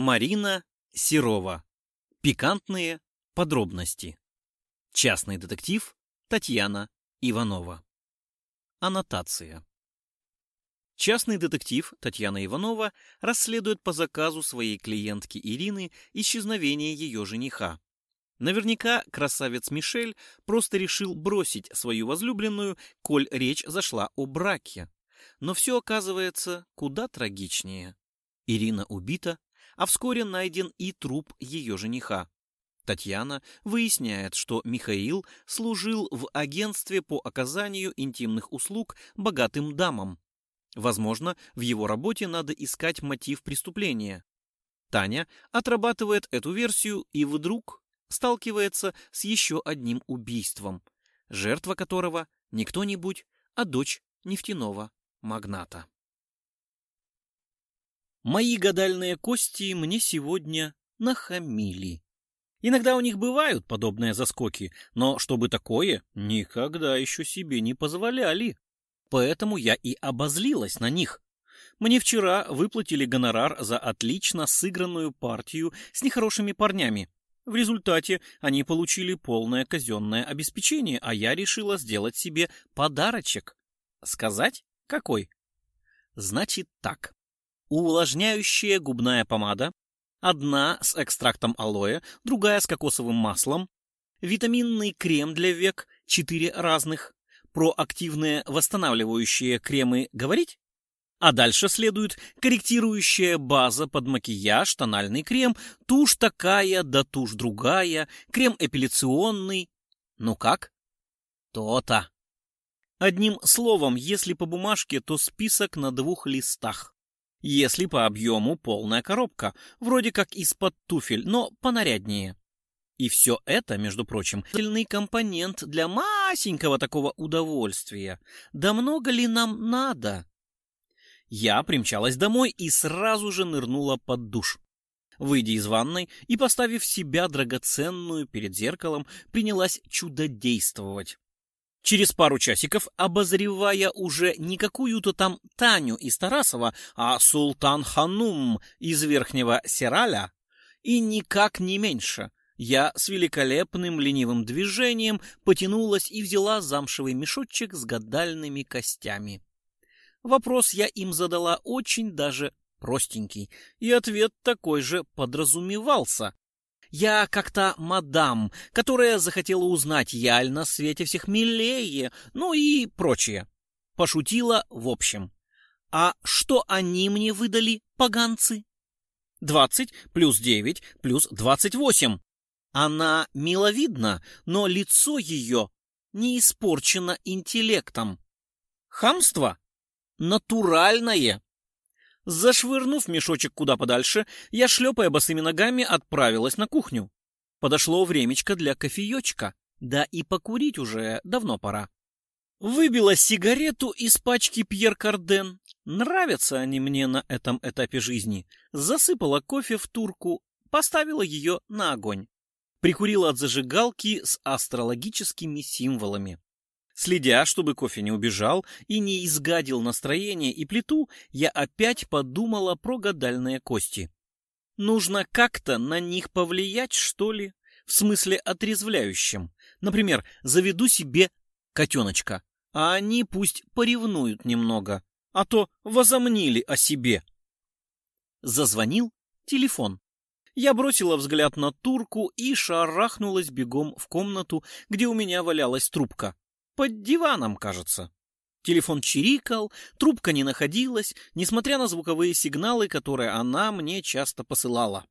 Марина Серова. Пикантные подробности. Частный детектив Татьяна Иванова. Аннотация. Частный детектив Татьяна Иванова расследует по заказу своей клиентки Ирины исчезновение ее жениха. Наверняка красавец Мишель просто решил бросить свою возлюбленную, коль речь зашла о браке. Но все оказывается куда трагичнее. Ирина убита а вскоре найден и труп ее жениха. Татьяна выясняет, что Михаил служил в агентстве по оказанию интимных услуг богатым дамам. Возможно, в его работе надо искать мотив преступления. Таня отрабатывает эту версию и вдруг сталкивается с еще одним убийством, жертва которого не кто-нибудь, а дочь нефтяного магната. Мои гадальные кости мне сегодня нахамили. Иногда у них бывают подобные заскоки, но чтобы такое, никогда еще себе не позволяли. Поэтому я и обозлилась на них. Мне вчера выплатили гонорар за отлично сыгранную партию с нехорошими парнями. В результате они получили полное казенное обеспечение, а я решила сделать себе подарочек. Сказать? Какой? Значит так. Увлажняющая губная помада, одна с экстрактом алоэ, другая с кокосовым маслом, витаминный крем для век, четыре разных, про активные восстанавливающие кремы говорить? А дальше следует корректирующая база под макияж, тональный крем, тушь такая, да тушь другая, крем эпиляционный. Ну как? То-то. Одним словом, если по бумажке, то список на двух листах. Если по объему полная коробка, вроде как из-под туфель, но понаряднее. И все это, между прочим, сильный компонент для масенького такого удовольствия. Да много ли нам надо? Я примчалась домой и сразу же нырнула под душ. Выйдя из ванной и поставив себя драгоценную перед зеркалом, принялась чудодействовать. Через пару часиков, обозревая уже не какую-то там Таню из Тарасова, а Султан Ханум из Верхнего Сираля, и никак не меньше, я с великолепным ленивым движением потянулась и взяла замшевый мешочек с гадальными костями. Вопрос я им задала очень даже простенький, и ответ такой же подразумевался. Я как-то мадам, которая захотела узнать, яль на свете всех милее, ну и прочее. Пошутила в общем. А что они мне выдали, поганцы? Двадцать плюс девять плюс двадцать восемь. Она миловидна, но лицо ее не испорчено интеллектом. Хамство? Натуральное. Зашвырнув мешочек куда подальше, я, шлепая босыми ногами, отправилась на кухню. Подошло времечко для кофеечка, да и покурить уже давно пора. Выбила сигарету из пачки Пьер Карден. Нравятся они мне на этом этапе жизни. Засыпала кофе в турку, поставила ее на огонь. Прикурила от зажигалки с астрологическими символами. Следя, чтобы кофе не убежал и не изгадил настроение и плиту, я опять подумала про гадальные кости. Нужно как-то на них повлиять, что ли? В смысле отрезвляющим. Например, заведу себе котеночка, а они пусть поревнуют немного, а то возомнили о себе. Зазвонил телефон. Я бросила взгляд на турку и шарахнулась бегом в комнату, где у меня валялась трубка. Под диваном, кажется. Телефон чирикал, трубка не находилась, несмотря на звуковые сигналы, которые она мне часто посылала.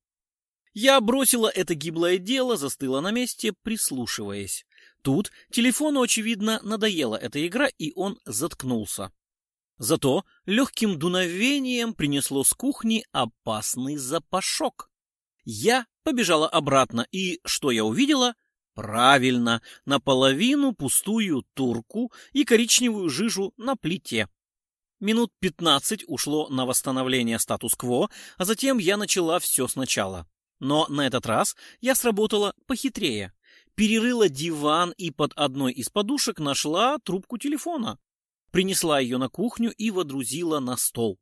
Я бросила это гиблое дело, застыла на месте, прислушиваясь. Тут телефону, очевидно, надоела эта игра, и он заткнулся. Зато легким дуновением принесло с кухни опасный запашок. Я побежала обратно, и что я увидела — Правильно, наполовину пустую турку и коричневую жижу на плите. Минут 15 ушло на восстановление статус-кво, а затем я начала все сначала. Но на этот раз я сработала похитрее. Перерыла диван и под одной из подушек нашла трубку телефона. Принесла ее на кухню и водрузила на стол.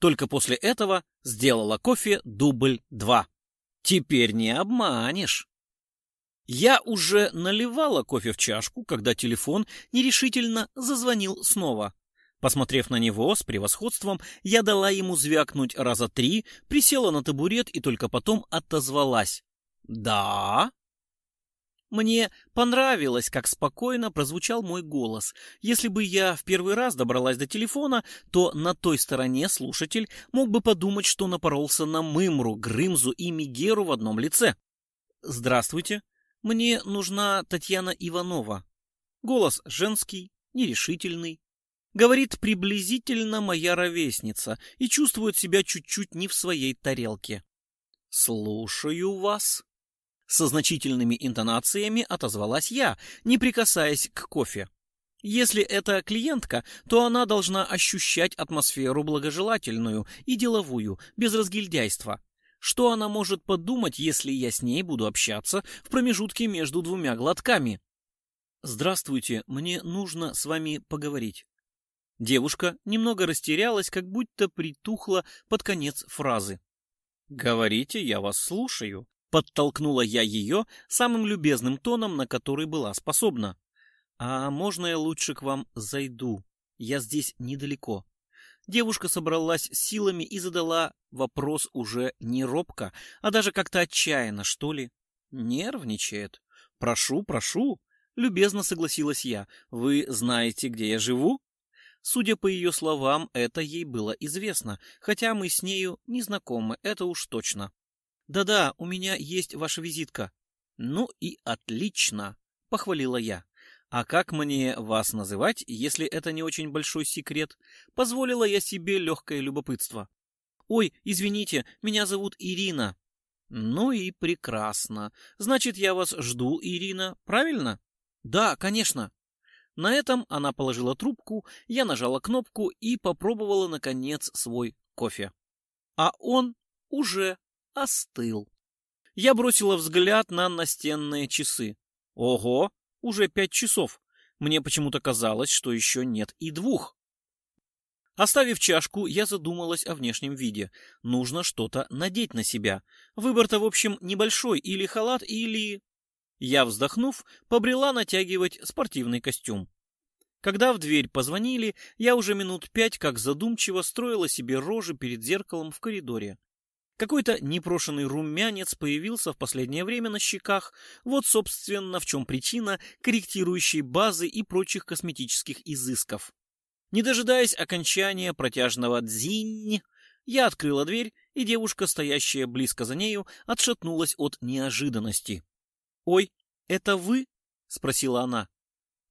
Только после этого сделала кофе дубль два. Теперь не обманешь. Я уже наливала кофе в чашку, когда телефон нерешительно зазвонил снова. Посмотрев на него с превосходством, я дала ему звякнуть раза три, присела на табурет и только потом отозвалась. «Да?» Мне понравилось, как спокойно прозвучал мой голос. Если бы я в первый раз добралась до телефона, то на той стороне слушатель мог бы подумать, что напоролся на Мымру, Грымзу и Мигеру в одном лице. «Здравствуйте», мне нужна Татьяна Иванова. Голос женский, нерешительный. Говорит приблизительно моя ровесница и чувствует себя чуть-чуть не в своей тарелке. «Слушаю вас». Со значительными интонациями отозвалась я, не прикасаясь к кофе. Если это клиентка, то она должна ощущать атмосферу благожелательную и деловую, без разгильдяйства. Что она может подумать, если я с ней буду общаться в промежутке между двумя глотками? «Здравствуйте, мне нужно с вами поговорить». Девушка немного растерялась, как будто притухла под конец фразы. «Говорите, я вас слушаю», — подтолкнула я ее самым любезным тоном, на который была способна. «А можно я лучше к вам зайду? Я здесь недалеко» девушка собралась силами и задала вопрос уже не робко, а даже как-то отчаянно, что ли. Нервничает. «Прошу, прошу», — любезно согласилась я. «Вы знаете, где я живу?» Судя по ее словам, это ей было известно, хотя мы с нею не знакомы, это уж точно. «Да-да, у меня есть ваша визитка». «Ну и отлично», — похвалила я. А как мне вас называть, если это не очень большой секрет? Позволила я себе легкое любопытство. Ой, извините, меня зовут Ирина. Ну и прекрасно. Значит, я вас жду, Ирина, правильно? Да, конечно. На этом она положила трубку, я нажала кнопку и попробовала, наконец, свой кофе. А он уже остыл. Я бросила взгляд на настенные часы. Ого, уже пять часов. Мне почему-то казалось, что еще нет и двух. Оставив чашку, я задумалась о внешнем виде. Нужно что-то надеть на себя. Выбор-то, в общем, небольшой. Или халат, или... Я, вздохнув, побрела натягивать спортивный костюм. Когда в дверь позвонили, я уже минут пять как задумчиво строила себе рожи перед зеркалом в коридоре. Какой-то непрошенный румянец появился в последнее время на щеках. Вот, собственно, в чем причина корректирующей базы и прочих косметических изысков. Не дожидаясь окончания протяжного «дзинь», я открыла дверь, и девушка, стоящая близко за нею, отшатнулась от неожиданности. «Ой, это вы?» — спросила она.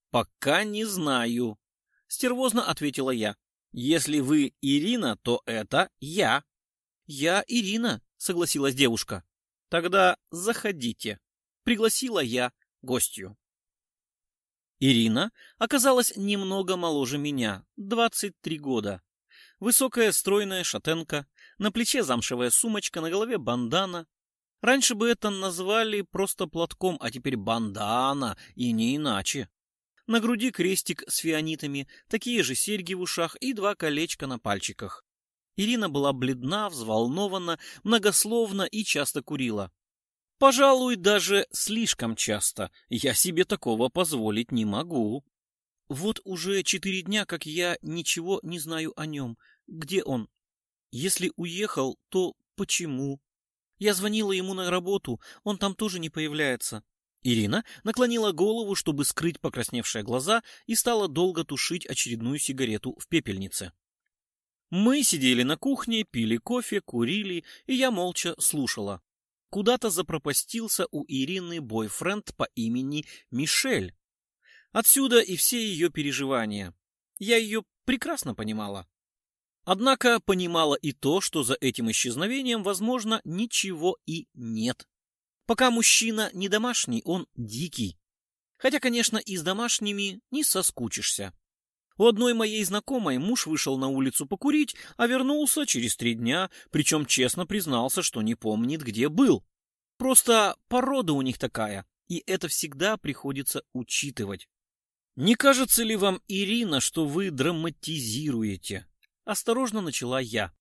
«Пока не знаю», — стервозно ответила я. «Если вы Ирина, то это я». «Я Ирина», — согласилась девушка. «Тогда заходите», — пригласила я гостью. Ирина оказалась немного моложе меня, 23 года. Высокая стройная шатенка, на плече замшевая сумочка, на голове бандана. Раньше бы это назвали просто платком, а теперь бандана, и не иначе. На груди крестик с фианитами, такие же серьги в ушах и два колечка на пальчиках. Ирина была бледна, взволнована, многословна и часто курила. Пожалуй, даже слишком часто. Я себе такого позволить не могу. Вот уже четыре дня, как я ничего не знаю о нем. Где он? Если уехал, то почему? Я звонила ему на работу, он там тоже не появляется. Ирина наклонила голову, чтобы скрыть покрасневшие глаза, и стала долго тушить очередную сигарету в пепельнице. Мы сидели на кухне, пили кофе, курили, и я молча слушала. Куда-то запропастился у Ирины бойфренд по имени Мишель. Отсюда и все ее переживания. Я ее прекрасно понимала. Однако понимала и то, что за этим исчезновением, возможно, ничего и нет. Пока мужчина не домашний, он дикий. Хотя, конечно, и с домашними не соскучишься. У одной моей знакомой муж вышел на улицу покурить, а вернулся через три дня, причем честно признался, что не помнит, где был. Просто порода у них такая, и это всегда приходится учитывать. «Не кажется ли вам, Ирина, что вы драматизируете?» Осторожно начала я.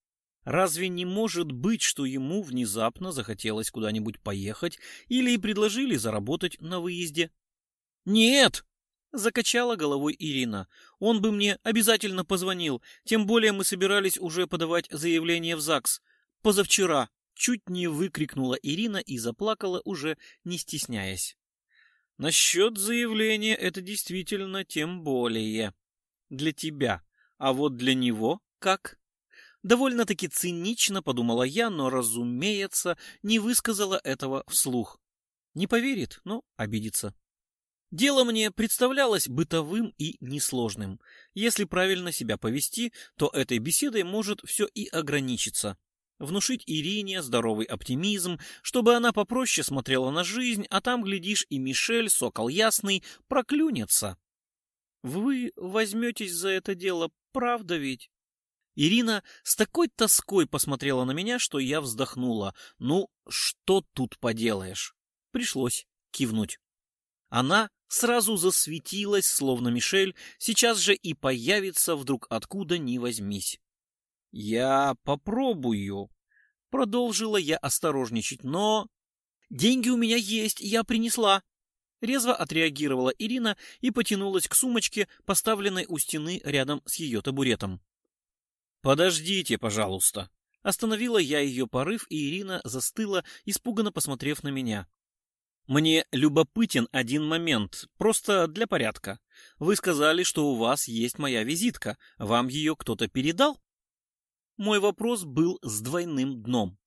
Разве не может быть, что ему внезапно захотелось куда-нибудь поехать или предложили заработать на выезде? «Нет!» Закачала головой Ирина. Он бы мне обязательно позвонил, тем более мы собирались уже подавать заявление в ЗАГС. Позавчера. Чуть не выкрикнула Ирина и заплакала, уже не стесняясь. Насчет заявления это действительно тем более. Для тебя. А вот для него как? Довольно-таки цинично подумала я, но, разумеется, не высказала этого вслух. Не поверит, но обидится. Дело мне представлялось бытовым и несложным. Если правильно себя повести, то этой беседой может все и ограничиться. Внушить Ирине здоровый оптимизм, чтобы она попроще смотрела на жизнь, а там, глядишь, и Мишель, сокол ясный, проклюнется. «Вы возьметесь за это дело, правда ведь?» Ирина с такой тоской посмотрела на меня, что я вздохнула. «Ну, что тут поделаешь?» Пришлось кивнуть. Она сразу засветилась, словно Мишель, сейчас же и появится вдруг откуда ни возьмись. «Я попробую», — продолжила я осторожничать, но... «Деньги у меня есть, я принесла», — резво отреагировала Ирина и потянулась к сумочке, поставленной у стены рядом с ее табуретом. «Подождите, пожалуйста», Остановила я ее порыв, и Ирина застыла, испуганно посмотрев на меня. Мне любопытен один момент, просто для порядка. Вы сказали, что у вас есть моя визитка. Вам ее кто-то передал? Мой вопрос был с двойным дном.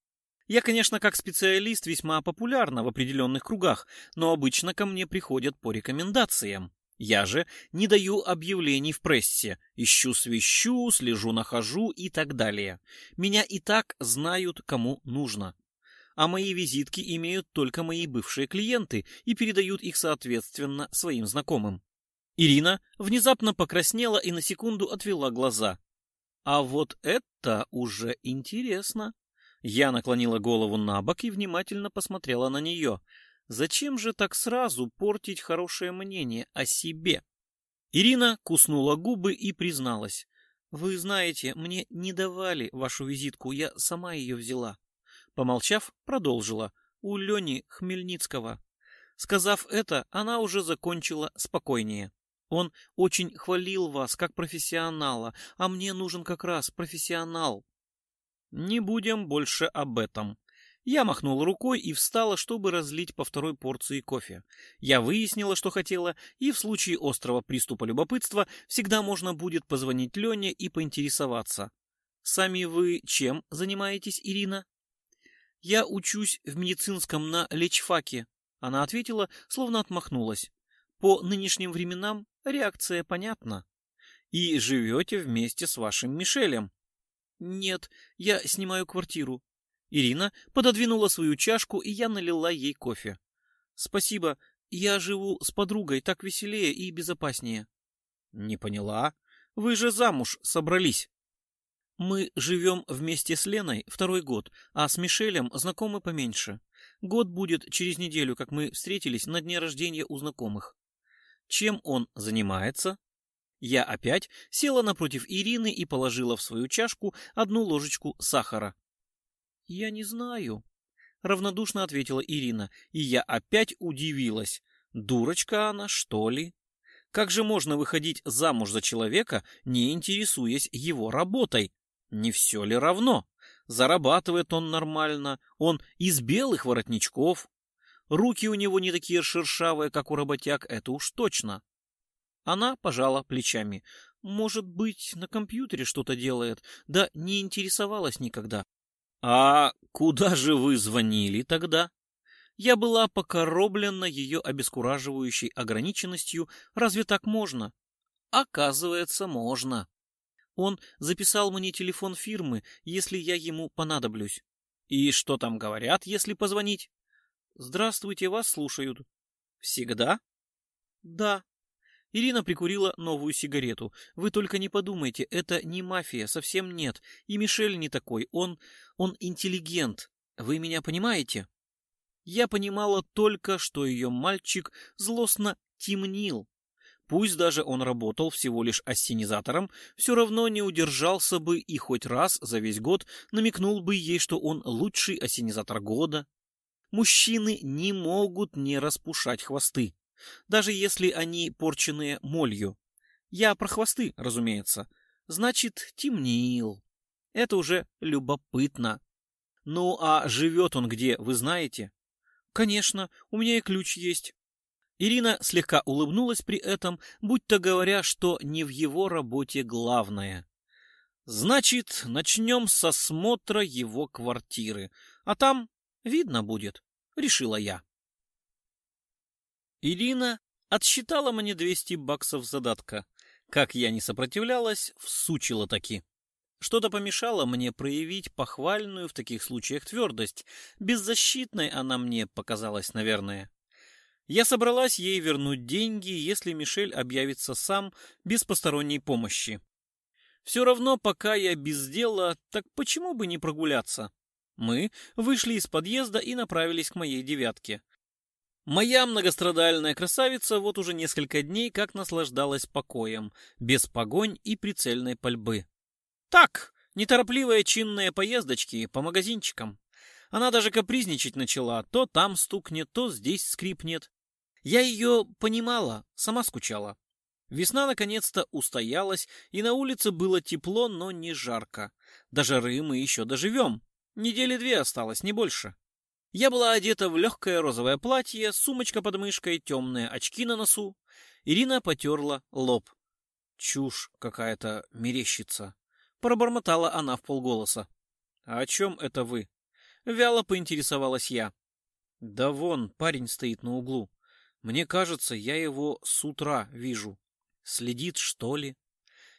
Я, конечно, как специалист весьма популярна в определенных кругах, но обычно ко мне приходят по рекомендациям. Я же не даю объявлений в прессе, ищу свищу, слежу, нахожу и так далее. Меня и так знают, кому нужно а мои визитки имеют только мои бывшие клиенты и передают их, соответственно, своим знакомым. Ирина внезапно покраснела и на секунду отвела глаза. А вот это уже интересно. Я наклонила голову на бок и внимательно посмотрела на нее. Зачем же так сразу портить хорошее мнение о себе? Ирина куснула губы и призналась. «Вы знаете, мне не давали вашу визитку, я сама ее взяла. Помолчав, продолжила. У Лени Хмельницкого. Сказав это, она уже закончила спокойнее. Он очень хвалил вас как профессионала, а мне нужен как раз профессионал. Не будем больше об этом. Я махнул рукой и встала, чтобы разлить по второй порции кофе. Я выяснила, что хотела, и в случае острого приступа любопытства всегда можно будет позвонить Лене и поинтересоваться. «Сами вы чем занимаетесь, Ирина?» «Я учусь в медицинском на лечфаке», — она ответила, словно отмахнулась. «По нынешним временам реакция понятна. И живете вместе с вашим Мишелем». «Нет, я снимаю квартиру». Ирина пододвинула свою чашку, и я налила ей кофе. «Спасибо, я живу с подругой, так веселее и безопаснее». «Не поняла. Вы же замуж собрались». Мы живем вместе с Леной второй год, а с Мишелем знакомы поменьше. Год будет через неделю, как мы встретились на дне рождения у знакомых. Чем он занимается? Я опять села напротив Ирины и положила в свою чашку одну ложечку сахара. Я не знаю, равнодушно ответила Ирина, и я опять удивилась. Дурочка она, что ли? Как же можно выходить замуж за человека, не интересуясь его работой? не все ли равно? Зарабатывает он нормально, он из белых воротничков. Руки у него не такие шершавые, как у работяг, это уж точно. Она пожала плечами. Может быть, на компьютере что-то делает, да не интересовалась никогда. А куда же вы звонили тогда? Я была покороблена ее обескураживающей ограниченностью. Разве так можно? Оказывается, можно. Он записал мне телефон фирмы, если я ему понадоблюсь. И что там говорят, если позвонить? Здравствуйте, вас слушают. Всегда? Да. Ирина прикурила новую сигарету. Вы только не подумайте, это не мафия, совсем нет. И Мишель не такой, он... он интеллигент. Вы меня понимаете? Я понимала только, что ее мальчик злостно темнил, Пусть даже он работал всего лишь ассенизатором, все равно не удержался бы и хоть раз за весь год намекнул бы ей, что он лучший ассенизатор года. Мужчины не могут не распушать хвосты, даже если они порченные молью. Я про хвосты, разумеется. Значит, темнил. Это уже любопытно. Ну а живет он где, вы знаете? Конечно, у меня и ключ есть. Ирина слегка улыбнулась при этом, будто говоря, что не в его работе главное. «Значит, начнем с осмотра его квартиры, а там видно будет», — решила я. Ирина отсчитала мне 200 баксов задатка. Как я не сопротивлялась, всучила таки. Что-то помешало мне проявить похвальную в таких случаях твердость. Беззащитной она мне показалась, наверное. Я собралась ей вернуть деньги, если Мишель объявится сам, без посторонней помощи. Все равно, пока я без дела, так почему бы не прогуляться? Мы вышли из подъезда и направились к моей девятке. Моя многострадальная красавица вот уже несколько дней как наслаждалась покоем, без погонь и прицельной пальбы. Так, неторопливые чинные поездочки по магазинчикам. Она даже капризничать начала, то там стукнет, то здесь скрипнет. Я ее понимала, сама скучала. Весна наконец-то устоялась, и на улице было тепло, но не жарко. Даже жары мы еще доживем. Недели две осталось, не больше. Я была одета в легкое розовое платье, сумочка под мышкой, темные очки на носу. Ирина потерла лоб. Чушь какая-то мерещится. Пробормотала она в полголоса. «А о чем это вы?» Вяло поинтересовалась я. «Да вон, парень стоит на углу. Мне кажется, я его с утра вижу. Следит, что ли?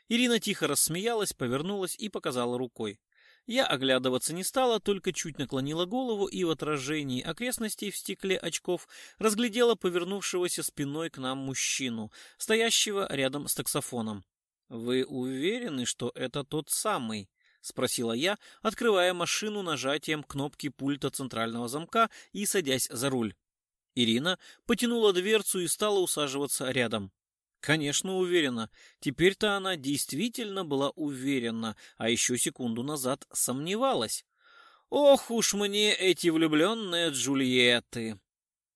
Ирина тихо рассмеялась, повернулась и показала рукой. Я оглядываться не стала, только чуть наклонила голову и в отражении окрестностей в стекле очков разглядела повернувшегося спиной к нам мужчину, стоящего рядом с таксофоном. «Вы уверены, что это тот самый?» — спросила я, открывая машину нажатием кнопки пульта центрального замка и садясь за руль. Ирина потянула дверцу и стала усаживаться рядом. Конечно, уверена. Теперь-то она действительно была уверена, а еще секунду назад сомневалась. Ох уж мне эти влюбленные Джульетты!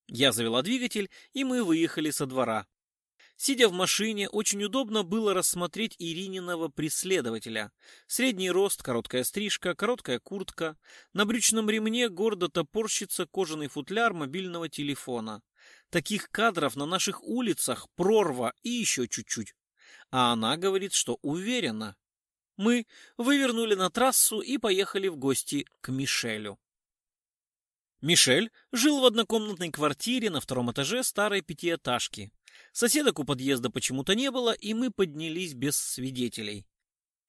Я завела двигатель, и мы выехали со двора. Сидя в машине, очень удобно было рассмотреть Ирининого преследователя. Средний рост, короткая стрижка, короткая куртка. На брючном ремне гордо топорщится кожаный футляр мобильного телефона. Таких кадров на наших улицах прорва и еще чуть-чуть. А она говорит, что уверена. Мы вывернули на трассу и поехали в гости к Мишелю. Мишель жил в однокомнатной квартире на втором этаже старой пятиэтажки. Соседок у подъезда почему-то не было, и мы поднялись без свидетелей.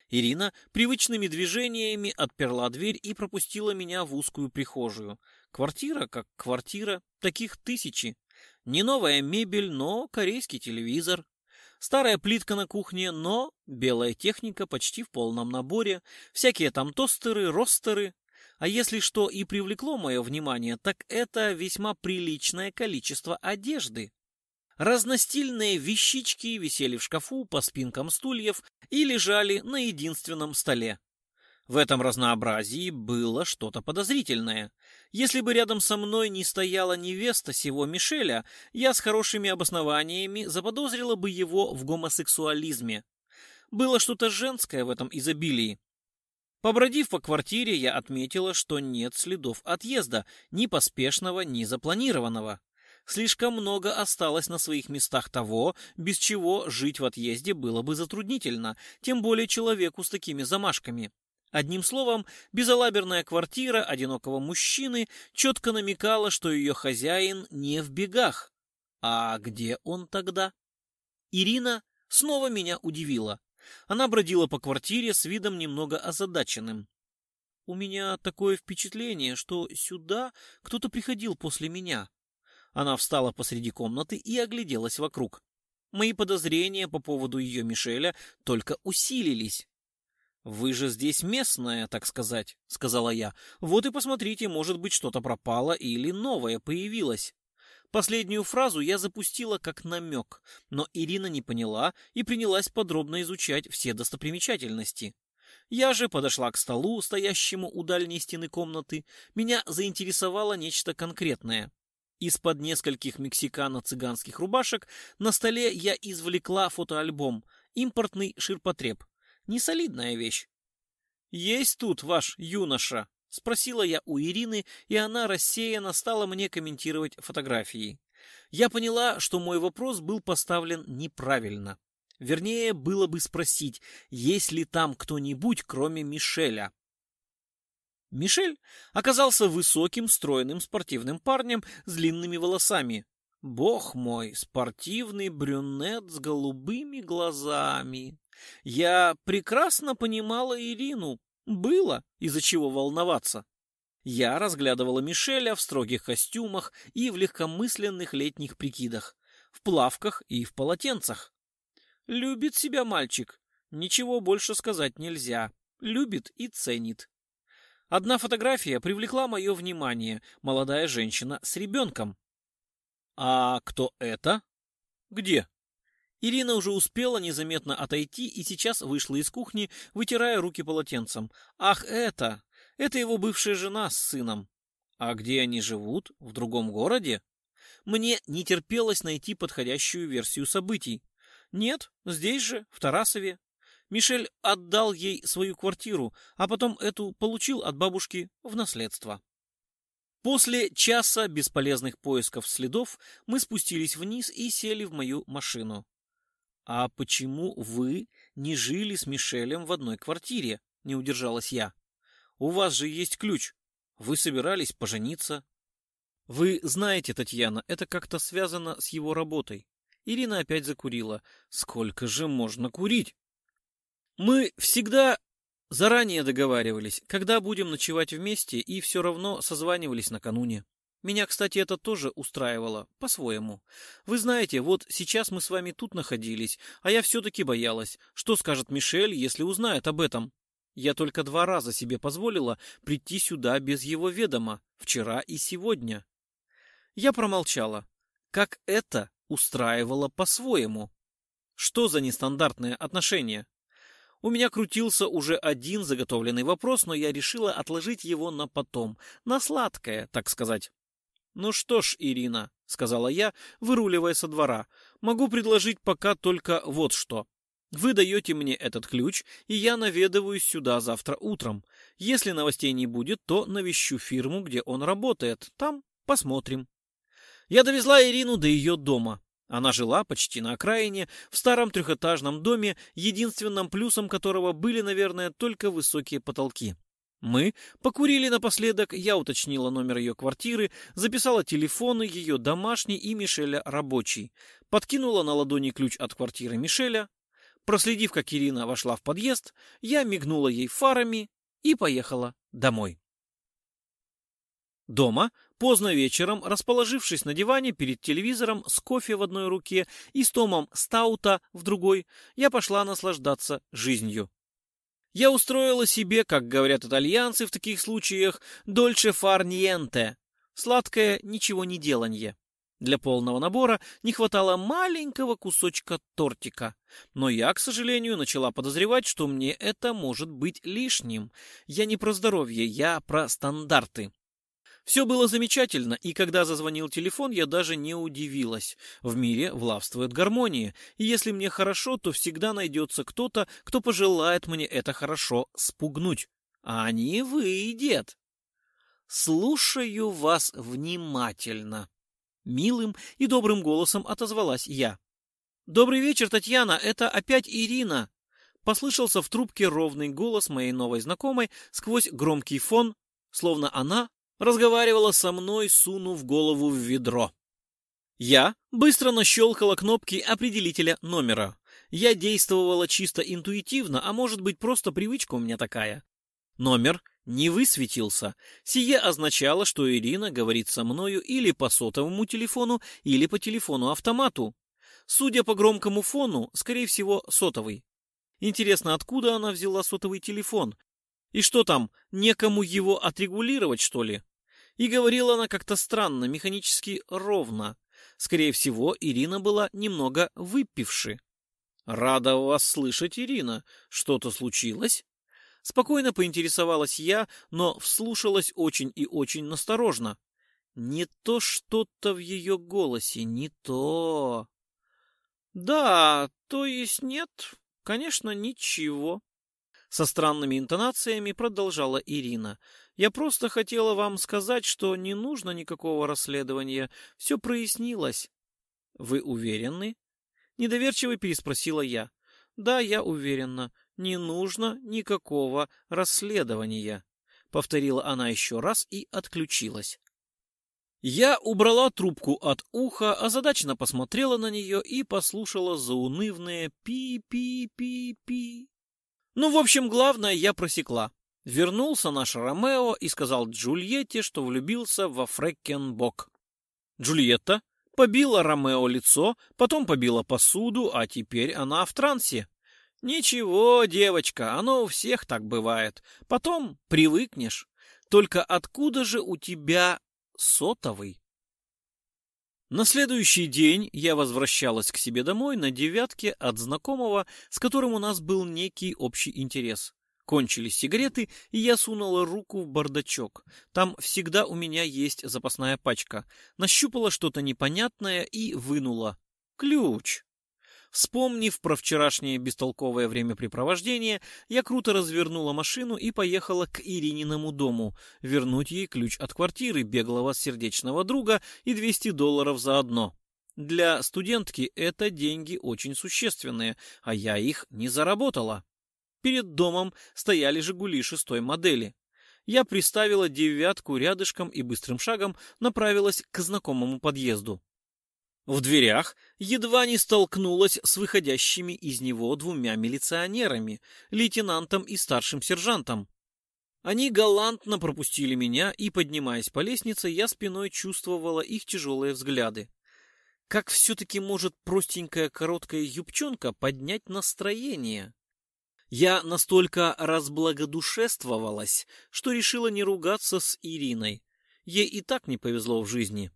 Ирина привычными движениями отперла дверь и пропустила меня в узкую прихожую. Квартира как квартира, таких тысячи. Не новая мебель, но корейский телевизор. Старая плитка на кухне, но белая техника почти в полном наборе. Всякие там тостеры, ростеры. А если что и привлекло мое внимание, так это весьма приличное количество одежды. Разностильные вещички висели в шкафу по спинкам стульев и лежали на единственном столе. В этом разнообразии было что-то подозрительное. Если бы рядом со мной не стояла невеста сего Мишеля, я с хорошими обоснованиями заподозрила бы его в гомосексуализме. Было что-то женское в этом изобилии. Побродив по квартире, я отметила, что нет следов отъезда, ни поспешного, ни запланированного слишком много осталось на своих местах того, без чего жить в отъезде было бы затруднительно, тем более человеку с такими замашками. Одним словом, безалаберная квартира одинокого мужчины четко намекала, что ее хозяин не в бегах. А где он тогда? Ирина снова меня удивила. Она бродила по квартире с видом немного озадаченным. «У меня такое впечатление, что сюда кто-то приходил после меня», она встала посреди комнаты и огляделась вокруг. Мои подозрения по поводу ее Мишеля только усилились. «Вы же здесь местная, так сказать», — сказала я. «Вот и посмотрите, может быть, что-то пропало или новое появилось». Последнюю фразу я запустила как намек, но Ирина не поняла и принялась подробно изучать все достопримечательности. Я же подошла к столу, стоящему у дальней стены комнаты. Меня заинтересовало нечто конкретное. Из-под нескольких мексикано-цыганских рубашек на столе я извлекла фотоальбом, импортный ширпотреб. Несолидная вещь. «Есть тут ваш юноша?» — спросила я у Ирины, и она рассеянно стала мне комментировать фотографии. Я поняла, что мой вопрос был поставлен неправильно. Вернее, было бы спросить, есть ли там кто-нибудь, кроме Мишеля. Мишель оказался высоким, стройным, спортивным парнем с длинными волосами. Бог мой, спортивный брюнет с голубыми глазами. Я прекрасно понимала Ирину. Было из-за чего волноваться. Я разглядывала Мишеля в строгих костюмах и в легкомысленных летних прикидах, в плавках и в полотенцах. Любит себя мальчик. Ничего больше сказать нельзя. Любит и ценит. Одна фотография привлекла мое внимание. Молодая женщина с ребенком. «А кто это?» «Где?» Ирина уже успела незаметно отойти и сейчас вышла из кухни, вытирая руки полотенцем. «Ах, это! Это его бывшая жена с сыном!» «А где они живут? В другом городе?» Мне не терпелось найти подходящую версию событий. «Нет, здесь же, в Тарасове. Мишель отдал ей свою квартиру, а потом эту получил от бабушки в наследство. После часа бесполезных поисков следов мы спустились вниз и сели в мою машину. «А почему вы не жили с Мишелем в одной квартире?» — не удержалась я. «У вас же есть ключ. Вы собирались пожениться». «Вы знаете, Татьяна, это как-то связано с его работой». Ирина опять закурила. «Сколько же можно курить?» Мы всегда заранее договаривались, когда будем ночевать вместе, и все равно созванивались накануне. Меня, кстати, это тоже устраивало, по-своему. Вы знаете, вот сейчас мы с вами тут находились, а я все-таки боялась, что скажет Мишель, если узнает об этом. Я только два раза себе позволила прийти сюда без его ведома, вчера и сегодня. Я промолчала. Как это устраивало по-своему? Что за нестандартные отношения? У меня крутился уже один заготовленный вопрос, но я решила отложить его на потом, на сладкое, так сказать. «Ну что ж, Ирина», — сказала я, выруливая со двора, — «могу предложить пока только вот что. Вы даете мне этот ключ, и я наведываюсь сюда завтра утром. Если новостей не будет, то навещу фирму, где он работает. Там посмотрим». Я довезла Ирину до ее дома. Она жила почти на окраине, в старом трехэтажном доме, единственным плюсом которого были, наверное, только высокие потолки. Мы покурили напоследок, я уточнила номер ее квартиры, записала телефоны ее домашний и Мишеля рабочий, подкинула на ладони ключ от квартиры Мишеля. Проследив, как Ирина вошла в подъезд, я мигнула ей фарами и поехала домой. Дома, поздно вечером, расположившись на диване перед телевизором с кофе в одной руке и с томом стаута в другой, я пошла наслаждаться жизнью. Я устроила себе, как говорят итальянцы в таких случаях, дольче фарниенте – сладкое ничего не деланье. Для полного набора не хватало маленького кусочка тортика. Но я, к сожалению, начала подозревать, что мне это может быть лишним. Я не про здоровье, я про стандарты. Все было замечательно, и когда зазвонил телефон, я даже не удивилась. В мире властвует гармония, и если мне хорошо, то всегда найдется кто-то, кто пожелает мне это хорошо спугнуть. А не вы, дед. «Слушаю вас внимательно», — милым и добрым голосом отозвалась я. «Добрый вечер, Татьяна, это опять Ирина», — послышался в трубке ровный голос моей новой знакомой сквозь громкий фон, словно она разговаривала со мной, сунув голову в ведро. Я быстро нащелкала кнопки определителя номера. Я действовала чисто интуитивно, а может быть просто привычка у меня такая. Номер не высветился. Сие означало, что Ирина говорит со мною или по сотовому телефону, или по телефону-автомату. Судя по громкому фону, скорее всего, сотовый. Интересно, откуда она взяла сотовый телефон? И что там, некому его отрегулировать, что ли? И говорила она как-то странно, механически ровно. Скорее всего, Ирина была немного выпивши. «Рада вас слышать, Ирина. Что-то случилось?» Спокойно поинтересовалась я, но вслушалась очень и очень насторожно. Не то что-то в ее голосе, не то. «Да, то есть нет, конечно, ничего», со странными интонациями продолжала Ирина. «Я просто хотела вам сказать, что не нужно никакого расследования. Все прояснилось». «Вы уверены?» Недоверчиво переспросила я. «Да, я уверена. Не нужно никакого расследования». Повторила она еще раз и отключилась. Я убрала трубку от уха, озадаченно посмотрела на нее и послушала заунывное «пи-пи-пи-пи». Ну, в общем, главное я просекла. Вернулся наш Ромео и сказал Джульетте, что влюбился во Фреккенбок. Джульетта побила Ромео лицо, потом побила посуду, а теперь она в трансе. Ничего, девочка, оно у всех так бывает. Потом привыкнешь. Только откуда же у тебя сотовый? На следующий день я возвращалась к себе домой на девятке от знакомого, с которым у нас был некий общий интерес. Кончились сигареты, и я сунула руку в бардачок. Там всегда у меня есть запасная пачка. Нащупала что-то непонятное и вынула. Ключ. Вспомнив про вчерашнее бестолковое времяпрепровождение, я круто развернула машину и поехала к Ирининому дому, вернуть ей ключ от квартиры беглого сердечного друга и 200 долларов заодно. Для студентки это деньги очень существенные, а я их не заработала. Перед домом стояли «Жигули» шестой модели. Я приставила девятку рядышком и быстрым шагом направилась к знакомому подъезду. В дверях едва не столкнулась с выходящими из него двумя милиционерами, лейтенантом и старшим сержантом. Они галантно пропустили меня, и, поднимаясь по лестнице, я спиной чувствовала их тяжелые взгляды. Как все-таки может простенькая короткая юбчонка поднять настроение? Я настолько разблагодушествовалась, что решила не ругаться с Ириной. Ей и так не повезло в жизни.